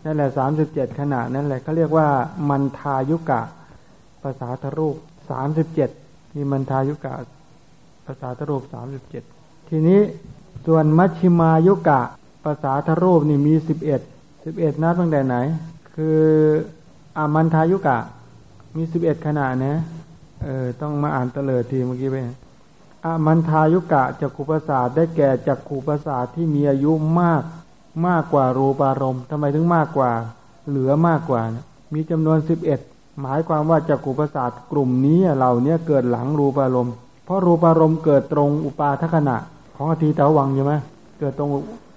นั่นแหละสามสิบเจ็ดขณะนั่นแหละเขาเรียกว่ามันทายุกะ ภาษาทรูปสามสิบเจ็ดนี่มันทายุกะ ภาษาทรูปสามสิบเจ็ดทีนี้ส่วนมัชชิมายุกะ ภาษาทรูปนี่มีสิบเอ็ดสิบเอ็ดนับตั้งแต่ไหน คืออามันทายุกะ มีสิบเอ็ดขณะนะเออต้องมาอ่านเตลิดทีเมื่อกี้ไปอมันทายุกะจักขุปสาทได้แก่จักขุปสาทที่มีอายุมากมากกว่ารูปารมณ์ทำไมถึงมากกว่า เหลือมากกว่านะมีจำนวนสิบเอ็ดหมายความว่าจักขุปสาทกลุ่มนี้เหล่านี้เกิดหลังรูปารมณ์เพราะรูปารมณ์เกิดตรงอุปาทขณะ ของอตีตะวังใช่ไหมเกิดตรง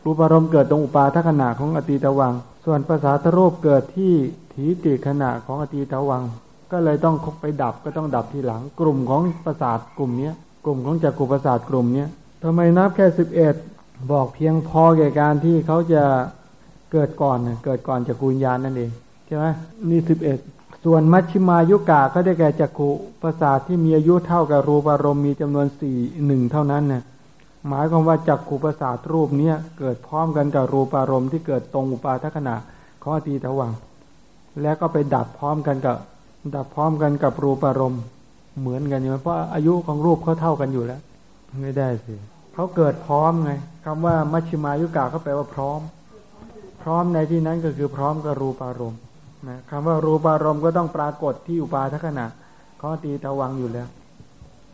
รูปารมณ์เกิดตรงอุปาทขณะของอตีตะวัง ส่วนภาษาทรูปเกิดที่ถีติขณะของอตีตวัง ก็เลยต้องไปดับก็ต้องดับทีหลัง กลุ่มของประสาทกลุ่มเนี้ยกลุ่มของจักรุประสาทกลุ่มเนี้ยทำไมนับแค่สิบเอ็ดบอกเพียงพอแก่การที่เขาจะเกิดก่อนเกิดก่อนจักรุญญาณนั่นเองใช่ไหมนี่สิบเอ็ดส่วนมัชชิมายุกะก็ได้แก่จักรุประสาทที่มีอายุเท่ากับรูปารมณ์มีจำนวนสี่หนึ่งเท่านั้นน่ะ หมายความว่าจักรุประสาทรูปเนี้ยเกิดพร้อมกันกับรูปารมณ์ที่เกิดตรงอุปาทขณะของอตีตะวังแล้วก็ไปดับพร้อมกันกับ ดับพร้อมกันกับรูปารมณ์เหมือนกันอยู่เพราะอายุของรูปเขาเท่ากันอยู่แล้ว ไม่ได้สิเขาเกิดพร้อมไงคำว่ามัชฌิมายุกะเขาแปลว่าพร้อม พร้อมในที่นั้นก็คือพร้อมกับรูปารมณ์นะคำว่ารูปารมณ์ก็ต้องปรากฏที่อุปาทขณะเขาตีตะวังอยู่แล้ว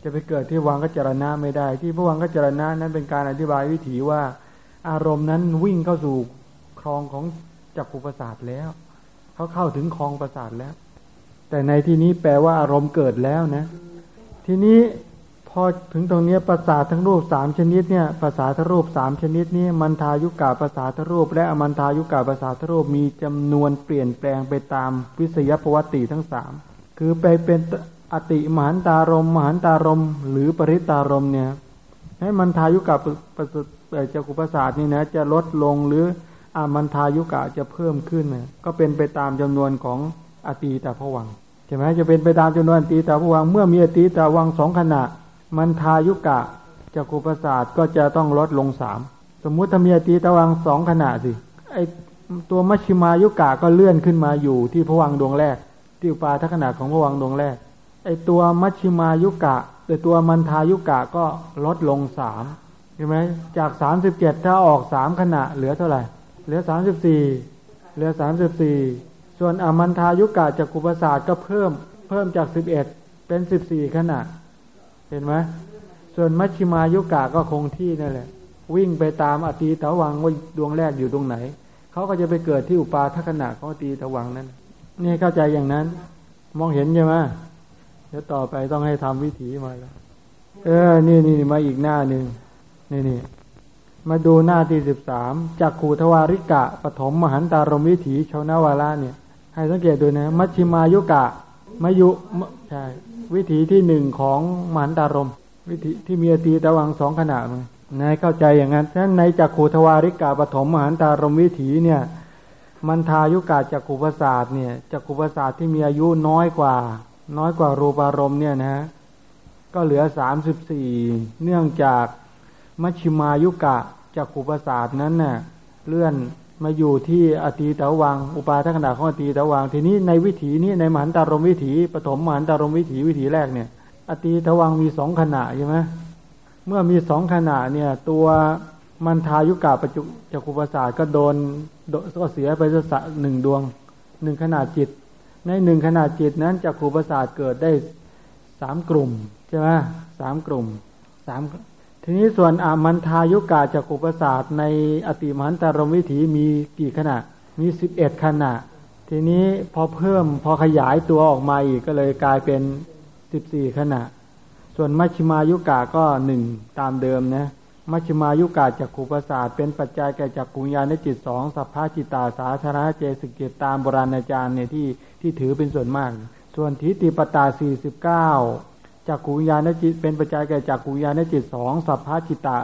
จะไปเกิดที่วังกัจจรณะไม่ได้ ที่พระวังกัจจรณะนั้นเป็นการอธิบายวิถีว่า อารมณ์นั้นวิ่งเข้าสู่คลองของจักรุประสาทแล้วเขาเข้าถึงคลองประสาทแล้ว แต่ในที่นี้แปลว่าอารมณ์เกิดแล้วนะ ทีนี้พอถึงตรงนี้ภาษาทั้งรูปสามชนิดเนี่ยภาษาทรูปสามชนิดนี้มันทายุกาภาษาทรูป และอมันทายุกาภาษาทรูปมีจำนวนเปลี่ยนแปลงไปตามวิสยประวัติทั้งสามคือไปเป็น อติมหันตารมมหันตารมหรือปริตารมเนี่ย ให้มันทายุกาประเจ้ากุปศาสนี่นะจะลดลงหรืออามันทายุกะจะเพิ่มขึ้นเนี่ยก็เป็นไปตามจำนวนของอตีตาผวังใช่ไหมจะเป็นไปตามจำนวนอตีตาผวังเมื่อมีอตีตาวังสองขณะ มันทายุกะจักรุประสาทก็จะต้องลดลงสามสมมุติถ้ามีอตีตาวังสองขณะสิไอตัวมัชชิมายุกะก็เลื่อนขึ้นมาอยู่ที่ผวังดวงแรก ที่ปาทัขณะของผวังดวงแรก ไอตัวมัชชิมายุกะแต่ตัวมันทายุกะก็ลดลงสามใช่ไหมจากสามสิบเจ็ดถ้าออกสามขณะเหลือเท่าไหร่ เหลือสามสิบสี่เหลือสามสิบสี่ส่วนอมันทายุกะจากกุปศาสตร์ก็เพิ่มเพิ่มจากสิบเอ็ดเป็นสิบสี่ขนาดเห็นไหมส่วนมัชชิมายุกะก็คงที่นั่นแหละ วิ่งไปตามอตีตะวังว่าดวงแรกอยู่ตรงไหนเขาก็จะไปเกิดที่อุปาทัขณะของอตีตวังนั้น นี่เข้าใจอย่างนั้น มองเห็นใช่ไหม เดี๋ยวต่อไปต้องให้ทำวิถีมาแล้วเออ นี่นี่มาอีกหน้าหนึ่งนี่นี่มาดูหน้าที่สิบสามจากขูทวาริกะปฐมมหันตารมวิถีชาวนาวาระเนี่ย ให้สังเกตดูนะ มัชชิมายุกะมายุใช่วิถีที่หนึ่งของมหันตารม วิถีที่มีอตีตะวังสองขนาดมันนายเข้าใจอย่างนั้นฉะนั้นในจากขูทวาริกะปฐมมหันตารมวิถีเนี่ย มันทายุกะจากขุปศาสตร์เนี่ยจากขุปศาสตร์ที่มีอายุน้อยกว่า น้อยกว่ารูปารมณ์เนี่ยนะก็เหลือสามสิบสี่เนื่องจากมัชชิมายุกะจากขุปศาสตร์นั้นน่ะเลื่อนมาอยู่ที่อตีตะวัง อุปาทัขณะของอตีตะวัง ทีนี้ในวิถีนี้ในมหันตารมวิถีปฐมมหันตารมวิถีวิถีแรกเนี่ย อตีตะวังมีสองขณะใช่ไหมเมื่อมีสองขณะเนี่ย ตัวมันทายุกะปัจจุจักขุปศาสตร์ก็โดนก็เสียไปสักหนึ่งดวงหนึ่งขนาดจิต ในหนึ่งขนาดจิตนั้นจักขุปศาสตร์เกิดได้สามกลุ่มใช่ไหมสามกลุ่มสามทีนี้ส่วนอามันทายุกาจากอุประสาสในอติมหันตารมวิถีมีกี่ขณะ มีสิบเอ็ดขณะ ทีนี้พอเพิ่มพอขยายตัวออกมาอีกก็เลยกลายเป็นสิบสี่ขณะ ส่วนมัชฌิมายุกาก็หนึ่งตามเดิมนะมัชฌิมายุกาจากอุประสาสเป็นปัจจัยแก่จากกุญญาณจิตสองสัพพะจิตตาสาธารณเจสิกิตตามโบราณอาจารย์เนี่ยที่ ที่ถือเป็นส่วนมาก ส่วนทิฏฐิปตาสี่สิบเก้าจากกุญาณจิต เป็นปัจจัยแก่จากกุญาณจิตสองสัพพจิตะ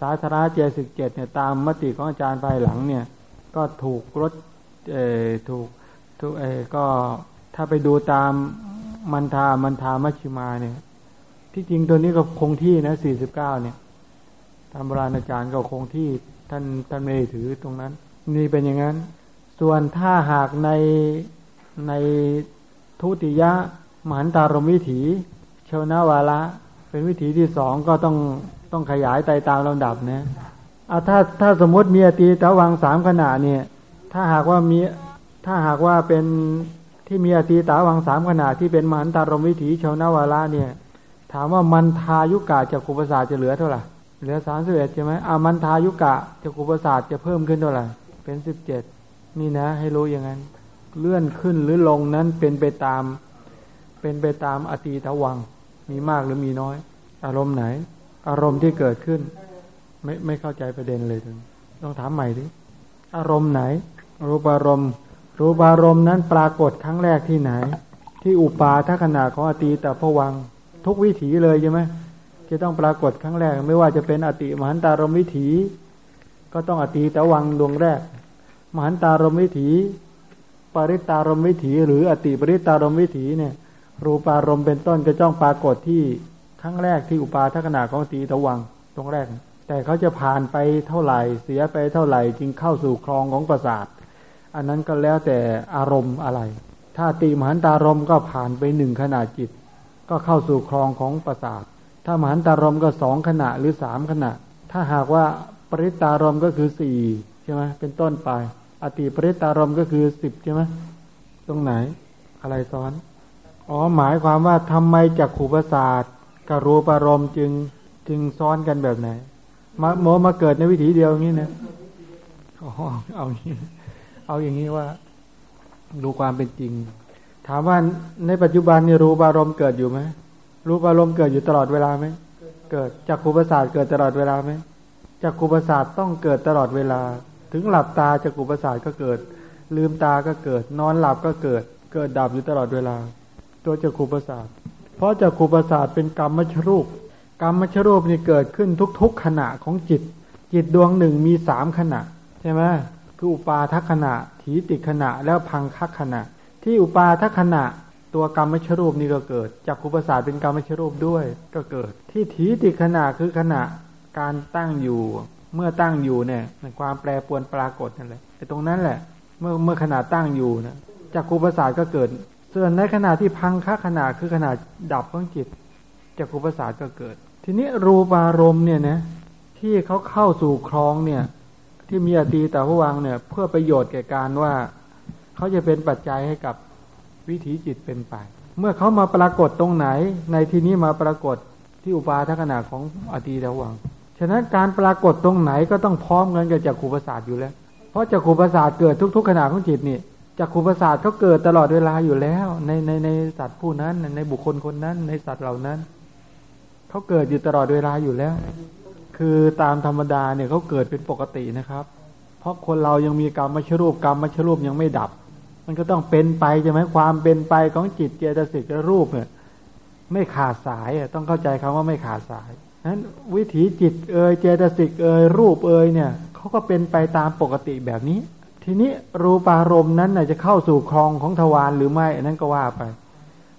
สาธาระเจสิกเจ็ดเนี่ยตามมติของอาจารย์ภายหลังเนี่ย ก็ถูกรถเออถูกถูกเออก็ถ้าไปดูตามมันทามันทามัชชิมาเนี่ย ที่จริงตัวนี้ก็คงที่นะสี่สิบเก้าเนี่ยทำโบราณอาจารย์ก็คงที่ท่านท่านไม่ถือตรงนั้น นี่เป็นอย่างนั้น ส่วนถ้าหากใน ในทุติยะมหันตารมวิถีเชวนาวาระเป็นวิถีที่สองก็ต้องต้องขยายไตตามลำดับนะเอาถ้าถ้าสมมติมีอตีตะวังสามขนาดเนี่ย ถ้าหากว่ามีถ้าหากว่าเป็นที่มีอตีตาวังสามขนาดที่เป็นมหันตารมวิถีชาวนาวาระเนี่ย ถามว่ามันทายุกะจากกุปศาสจะเหลือเท่าไหร่เหลือสามสิบเอ็ดใช่ไหมอามันทายุกะจากกุปศาสจะเพิ่มขึ้นเท่าไหร่เป็นสิบเจ็ดนี่นะ ให้รู้อย่างนั้น เลื่อนขึ้นหรือลงนั้นเป็นไปตาม เป็นไปตามอตีตวัง มีมากหรือมีน้อย อารมณ์ไหน อารมณ์ที่เกิดขึ้น ไม่ไม่เข้าใจประเด็นเลยต้องถามใหม่ดิอารมณ์ไหน รูปอารมณ์ รูปอารมณ์นั้นปรากฏครั้งแรกที่ไหน ที่อุปาทขณะของอตีแต่ผวัง ทุกวิถีเลยใช่ไหมจะต้องปรากฏครั้งแรก ไม่ว่าจะเป็นอติมหันตารมวิถี ก็ต้องอตีแต่วังดวงแรก มหันตารมวิถี ปริตารมวิถี หรืออติปริตารมวิถีเนี่ย รูปารมณ์เป็นต้นจะจ้องปรากฏที่ครั้งแรกที่อุปาทัขณะของตีตะวังตรงแรก แต่เขาจะผ่านไปเท่าไหร่เสียไปเท่าไหร่จึงเข้าสู่คลองของประสาท อันนั้นก็แล้วแต่อารมณ์อะไร ถ้าตีมหันตารมก็ผ่านไปหนึ่งขณะจิต ก็เข้าสู่คลองของประสาท ถ้ามหันตารมก็สองขณะหรือสามขณะ ถ้าหากว่าปริตารมก็คือสี่ใช่ไหมเป็นต้นไป อติปริตารมก็คือสิบใช่ไหมตรงไหน อะไรซ้อน อ๋อหมายความว่าทำไมจักขูประสาทกับรูปารมณ์จึงจึงซ้อนกันแบบไหนมาโมมาเกิดในวิถีเดียวอย่างนี้นะอ๋อเอาอย่างนี้เอาอย่างนี้ว่าดูความเป็นจริง ถามว่าในปัจจุบันนี่รูปารมณ์เกิดอยู่ไหมรูปารมณ์เกิดอยู่ตลอดเวลาไหมเกิดจักขูประสาทเกิดตลอดเวลาไหมจักขูประสาทต้องเกิดตลอดเวลา ถึงหลับตาจักขู่ประสาทก็เกิด ลืมตาก็เกิด นอนหลับก็เกิด เกิดดับอยู่ตลอดเวลา ตัวจักขุประสาท เพราะจักขุประสาทเป็นกรรมมชรูป กรรมมชรูปนี่เกิดขึ้นทุก ๆ ขณะของจิต จิตดวงหนึ่งมีสามขณะใช่ไหมคืออุปาทัขณะ ถีติขณะ แล้วพังคัขณะ ที่อุปาทัขณะตัวกรรมมชรูปนี่ก็เกิดจักขุประสาทเป็นกรรมมชรูปด้วยก็เกิด ที่ถีติขณะคือขณะการตั้งอยู่ เมื่อตั้งอยู่เนี่ยความแปรปวนปรากฏนั่นแหละไอ้ตรงนั้นแหละ เมื่อเมื่อขณะตั้งอยู่นะจักขุประสาทก็เกิด ส่วนในขณะที่พังค่าขณะคือขณะดับของจิตจักรุปสาก็เกิด ทีนี้รูปารมณ์เนี่ยนะที่เขาเข้าสู่คลองเนี่ย ที่มีอตีแต่พวังเนี่ย เพื่อประโยชน์แก่การว่าเขาจะเป็นปัจจัยให้กับวิถีจิตเป็นไป เมื่อเขามาปรากฏตรงไหน ในที่นี้มาปรากฏที่อุปาทัขณะของอตีแต่วังะนั้นการปรากฏตรงไหนก็ต้องพร้อมกันกับจักรุประสาทอยู่แล้ว เพราะจักขูประสาทเกิดทุก ๆ ขณะของจิตนี่จักขูประสาทเขาเกิดตลอดเวลาอยู่แล้ว ในในในสัตว์ผู้นั้นในบุคคลคนนั้น ในสัตว์เหล่านั้นเขาเกิดอยู่ตลอดเวลาอยู่แล้ว คือตามธรรมดาเนี่ยเขาเกิดเป็นปกตินะครับ เพราะคนเรายังมีกรรมมชรูปกรรมมชรูปยังไม่ดับ มันก็ต้องเป็นไปใช่ไหมความเป็นไปของจิตเจตสิกและรูปเนี่ยไม่ขาดสายต้องเข้าใจคำว่าไม่ขาดสาย นั้นวิถีจิตเอยเจตสิกเอยรูปเอยเนี่ยเขาก็เป็นไปตามปกติแบบนี้ ทีนี้รูปารมณ์นั้นจะเข้าสู่คลองของทวารหรือไม่นั้นก็ว่าไป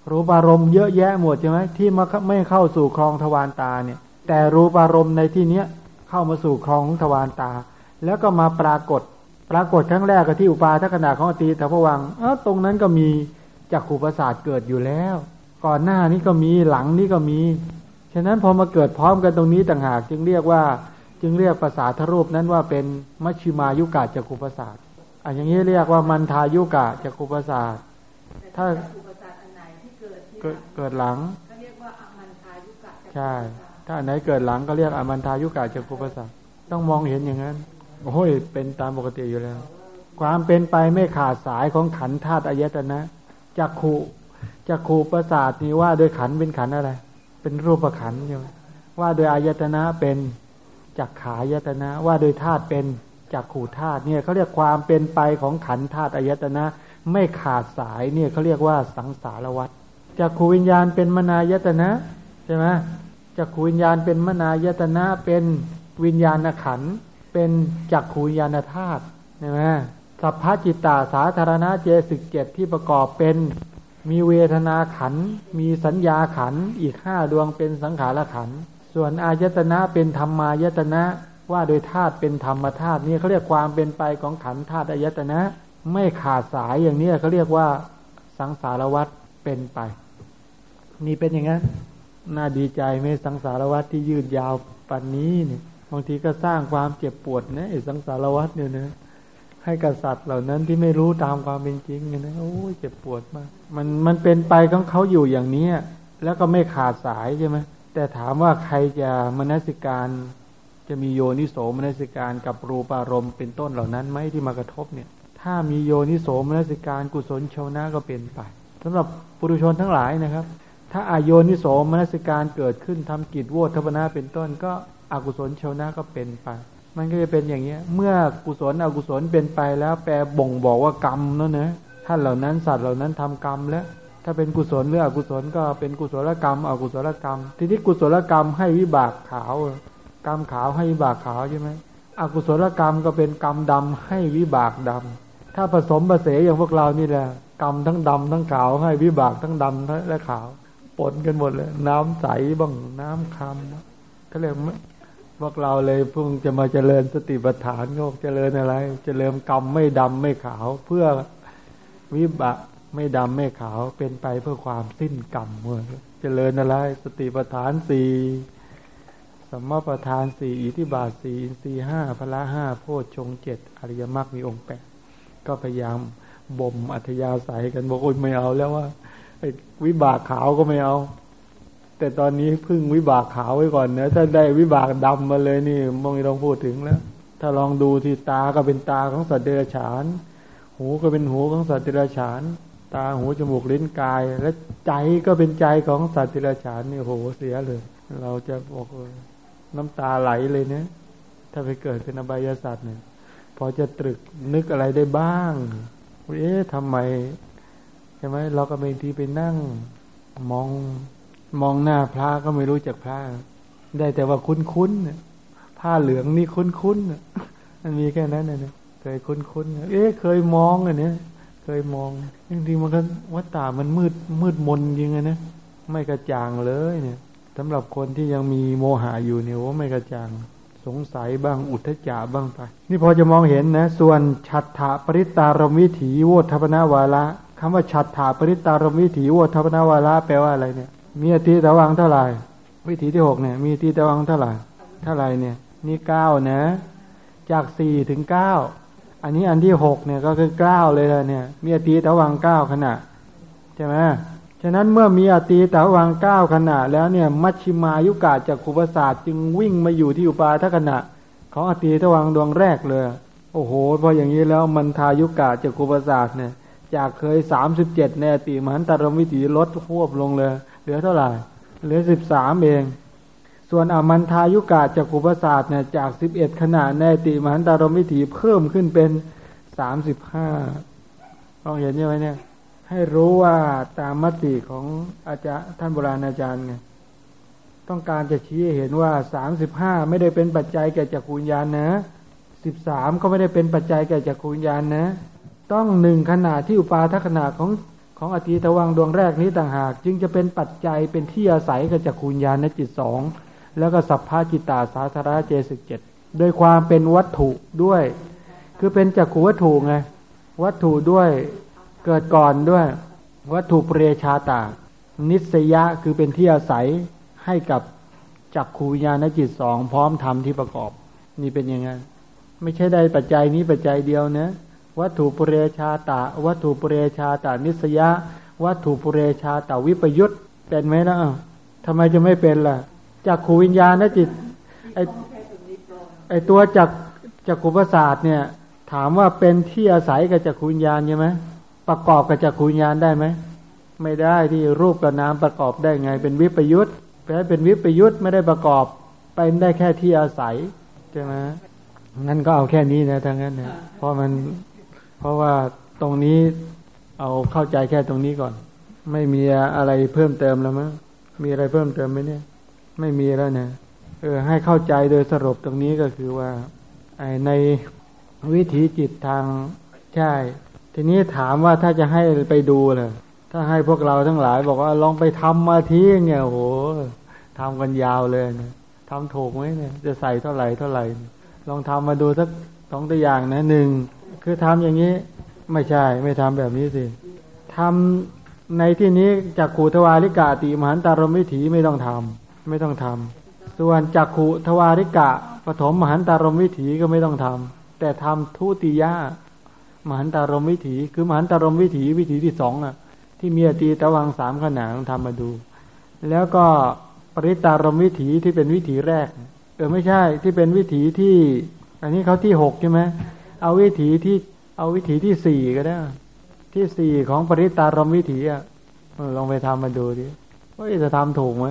รูปารมณ์เยอะแยะหมดใช่ไหมที่มาไม่เข้าสู่คลองทวารตาเนี่ย แต่รูปารมณ์ในที่เนี้ยเข้ามาสู่คลองของทวารตา แล้วก็มาปรากฏ ปรากฏครั้งแรกก็ที่อุปาทัขณะของอตีแต่พวังเออตรงนั้นก็มีจักขุประสาทเกิดอยู่แล้ว ก่อนหน้านี้ก็มีหลังนี้ก็มี ฉะนั้นพอมาเกิดพร้อมกันตรงนี้ต่างหากจึงเรียกว่า จึงเรียกภาษาทรูปนั้นว่าเป็นมัชชิมายุกะจักุปศาสตร์อันอย่างนี้เรียกว่ามันทายุกะจักุปศาสตร์ถ้าเกิดหลังใช่ ถ้าไหนเกิดหลังก็เรียกอมันทายุกะจักุปศาสตร์ต้องมองเห็นอย่างนั้นโอ้ยเป็นตามปกติอยู่แล้ว ความเป็นไปไม่ขาดสายของขันธาตุอายตนะจักขุจักขูประสาทนี่ว่าโดยขันเป็นขันอะไร เป็นรูปขันใช่ไหมว่าโดยอายตนะเป็นจักขายตนะว่าโดยธาตุเป็นจักขู่ธาตุเนี่ยเขาเรียกความเป็นไปของขันธาตุอายตนะไม่ขาดสายเนี่ยเขาเรียกว่าสังสารวัฏจักขูวิญญาณเป็นมนายตนะใช่ไหมจักขูวิญญาณเป็นมนายตนะเป็นวิญญาณขันเป็นจักขูวิญญาณธาตุใช่ไหมสัพพจิตตาสาธารณะเจสิกเจตที่ประกอบเป็น มีเวทนาขัน มีสัญญาขัน อีกห้าดวงเป็นสังขารขัน ส่วนอายตนะเป็นธรรมายตนะ ว่าโดยธาตุเป็นธรรมธาตุนี่เขาเรียกความเป็นไปของขันธาตุอายตนะ ไม่ขาดสายอย่างนี้เขาเรียกว่าสังสารวัตรเป็นไป นี่เป็นอย่างนั้น น่าดีใจไหมสังสารวัตรที่ยืดยาวปันนี้เนี่ย บางทีก็สร้างความเจ็บปวดนะไอ้สังสารวัตรเนี่ยนะ ให้กษัตริย์เหล่านั้นที่ไม่รู้ตามความเป็นจริงนะโอ้ยเจ็บปวดมาก มันมันเป็นไปของเขาอยู่อย่างนี้แล้วก็ไม่ขาดสายใช่ไหมแต่ถามว่าใครจะมนสิการจะมีโยนิโสมนสิการกับรูปารมณ์เป็นต้นเหล่านั้นไหมที่มากระทบเนี่ย ถ้ามีโยนิโสมนสิการกุศลชาวนาก็เป็นไปสำหรับปุถุชนทั้งหลายนะครับ ถ้าอายโยนิโสมนสิการเกิดขึ้นทำกิจโวทัพนาเป็นต้นก็อกุศลชาวนาก็เป็นไป มันก็จะเป็นอย่างเนี้ย เมื่อกุศลอกุศลเป็นไปแล้ว แปลบ่งบอกว่ากรรมนั่นนะท่านเหล่านั้นสัตว์เหล่านั้นทำกรรมแล้ว ถ้าเป็นกุศลหรืออกุศลก็เป็นกุศลกรรม อกุศลกรรม ทีนี้กุศลกรรมให้วิบากขาว กรรมขาวให้วิบากขาวใช่ไหมอกุศลกรรมก็เป็นกรรมดำให้วิบากดำถ้าผสมผสมอย่างพวกเรานี่แหละกรรมทั้งดำทั้งขาวให้วิบากทั้งดำและขาวปนกันหมดเลย น้ำใสบ้างน้ำคำก็เรียก พวกเราเลยพุ่งจะมาเจริญสติปัฏฐานโยกเจริญอะไร เจริญกรรมไม่ดำไม่ขาว เพื่อวิบะไม่ดำไม่ขาวเป็นไปเพื่อความสิ้นกรรมเมื่อเจริญอะไร สติปัฏฐานสี่สัมมาปัฏฐานสี่อิทิบาทสี่สี่ห้าพละห้าโพชฌงเจ็ดอริยมรรคมีองค์แปดก็พยายามบ่มอัธยาศัยกันบอกโอ้ยไม่เอาแล้วว่าวิบากขาวก็ไม่เอา แต่ตอนนี้พึ่งวิบากขาวไว้ก่อนนะถ้าได้วิบากดำมาเลยนี่มองไม่ต้องพูดถึงแล้ว ถ้าลองดูที่ตาก็เป็นตาของสัตว์เดรัจฉาน หูก็เป็นหูของสัตว์เดรัจฉาน ตาหูจมูกลิ้นกาย และใจก็เป็นใจของสัตว์เดรัจฉานนี่โหเสียเลย เราจะบอกน้ำตาไหลเลยเนี่ยถ้าไปเกิดเป็นอบายสัตว์เนี่ยพอจะตรึกนึกอะไรได้บ้าง เอ๊ะทำไมใช่ไหมเราก็บางทีไปนั่งมอง มองหน้าพระก็ไม่รู้จักพระ ได้แต่ว่าคุ้นๆผ้าเหลืองนี่คุ้นๆมันมีแค่นั้นนะเคยคุ้นๆเอ๊ะเคยมองอันเนี้ยเคยมองจริงๆมันก็วัดตามันมืดมืดมนจริงไงนะไม่กระจ่างเลยเนี่ยสำหรับคนที่ยังมีโมหะอยู่เนี่ยว่าไม่กระจ่างสงสัยบ้างอุทธจาบ้างไป นี่พอจะมองเห็นนะ ส่วนฉัตถะปริตารมิถีโวทัพนาวาระคำว่าฉัตถะปริตารมิถีโวทัพนาวาระแปลว่าอะไรเนี่ย มีอธิตะวังเท่าไหร่ วิถีที่หกเนี่ย มีอธิตะวังเท่าไหร่ เท่าไหร่เนี่ย นี่เก้านะ จากสี่ถึงเก้าอันนี้อันที่หกเนี่ยก็คือเก้าเลยละเนี่ย มีอธิตะวังเก้าขณะใช่ไหมฉะนั้นเมื่อมีอตีตะวังเก้าขณะ แล้วเนี่ย มัชชิมายุกาจากขุปศาสตร์จึงวิ่งมาอยู่ที่อุปาทขณะ ของอตีตะวังดวงแรกเลย โอ้โห พออย่างนี้แล้วมันทายุกะจักรุประสาทเนี่ย จากเคยสามสิบเจ็ดแนอติมหันตรมิถีลดควบลงเลย เหลือเท่าไหร่ เหลือสิบสามเอง ส่วนอมันทายุกะจักรุประสาทเนี่ยจากสิบเอ็ดขนาดแนติมหันตารมิถีเพิ่มขึ้นเป็นสามสิบห้าลองเห็นยังไงเนี่ย ให้รู้ว่าตามมติของอาจารย์ท่านโบราณอาจารย์ไงต้องการจะชี้เห็นว่าสามสิบห้าไม่ได้เป็นปัจจัยแก่จักรวิญญาณนะสิบสามก็ไม่ได้เป็นปัจจัยแก่จักรวิญญาณนะ ต้องหนึ่งขนาดที่อุปาทขนาดของ ของอตีตวังดวงแรกนี้ต่างหาก จึงจะเป็นปัจจัยเป็นที่อาศัยกับจักรวิญญาณในจิตสองแล้วก็สัพพาจิตตาสาธาระเจสิกเจ็ดโดยความเป็นวัตถุด้วย คือเป็นจักรวัตถุไงวัตถุด้วยเกิดก่อนด้วย วัตถุเปรชาตา นิสยะคือเป็นที่อาศัยให้กับจักขูวิญญาณจิตสองพร้อมทำที่ประกอบ นี่เป็นยังไงไม่ใช่ได้ปัจจัยนี้ปัจจัยเดียวนะ วัตถุปุเรชาตะ วัตถุปุเรชาตานิสยะ วัตถุปุเรชาตาวิปยุตเป็นไหมนะทำไมจะไม่เป็นล่ะจักขูวิญญาณนะจิตไอไอตัวจักจักขุประสาทเนี่ย ถามว่าเป็นที่อาศัยกับจักขูวิญญาณใช่ไหมประกอบกับจักขูวิญญาณได้ไหมไม่ได้ที่รูปกับนามประกอบได้ไง เป็นวิปยุตแปลเป็นวิปยุตไม่ได้ประกอบเป็นได้แค่ที่อาศัยใช่ไหมงั้นก็เอาแค่นี้นะทางนั้นนะเพราะมัน เพราะว่าตรงนี้เอาเข้าใจแค่ตรงนี้ก่อน ไม่มีอะไรเพิ่มเติมแล้วมั้งมีอะไรเพิ่มเติมไหมเนี่ย ไม่มีแล้วนะเออ ให้เข้าใจโดยสรุปตรงนี้ก็คือว่าในวิถีจิตทางใช่ ทีนี้ถามว่าถ้าจะให้ไปดูเลยถ้าให้พวกเราทั้งหลาย บอกว่าลองไปทำมาทีเงี้ยโหทำกันยาวเลยนะทำถูกไหมเนี่ย จะใส่เท่าไหร่เท่าไหร่ ลองทำมาดูสักสองตัวอย่างนะหนึ่ง คือทำอย่างนี้ ไม่ใช่ ไม่ทำแบบนี้สิทำในที่นี้จากขูทวาริกาติมหันตารมิถีไม่ต้องทำไม่ต้องทำส่วนจากขูทวาริกะปฐมมหันตารมวิถีก็ไม่ต้องทำแต่ทำทุติยามหันตารมวิถี คือมหันตารมวิถีวิถีที่สองอะ ที่มีอตีตะวังสามขนาดทำมาดู แล้วก็ปริตารมวิถีที่เป็นวิถีแรก เออไม่ใช่ที่เป็นวิถีที่ อันนี้เขาที่หกใช่ไหม เอาวิถีที่เอาวิถีที่สี่ก็ได้ ที่สี่ของปริตารมวิถีอะลองไปทำมาดูดิว่าจะทำถูกไหม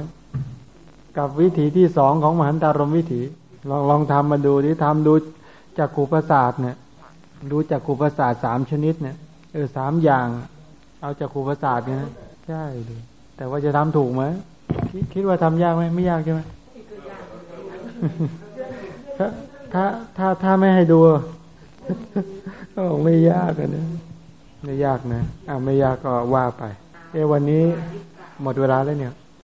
กับวิถีที่สองของมหันตารมวิถี ลองลองทำมาดูดิทำดูจากขูประสาทเนี่ยดูจากขูประสาทสามชนิดเนี่ยเออสามอย่าง เอาจากครูประสาทเนี่ยใช่เลยแต่ว่าจะทำถูกไหมคิดว่าทำยากไหมไม่ยากใช่ไหมถ้าถ้าถ้าถ้าไม่ให้ดู ก็ไม่ยากนะไม่ยากนะอ่าไม่ยากก็ว่าไป เอวันนี้หมดเวลาแล้วเนี่ย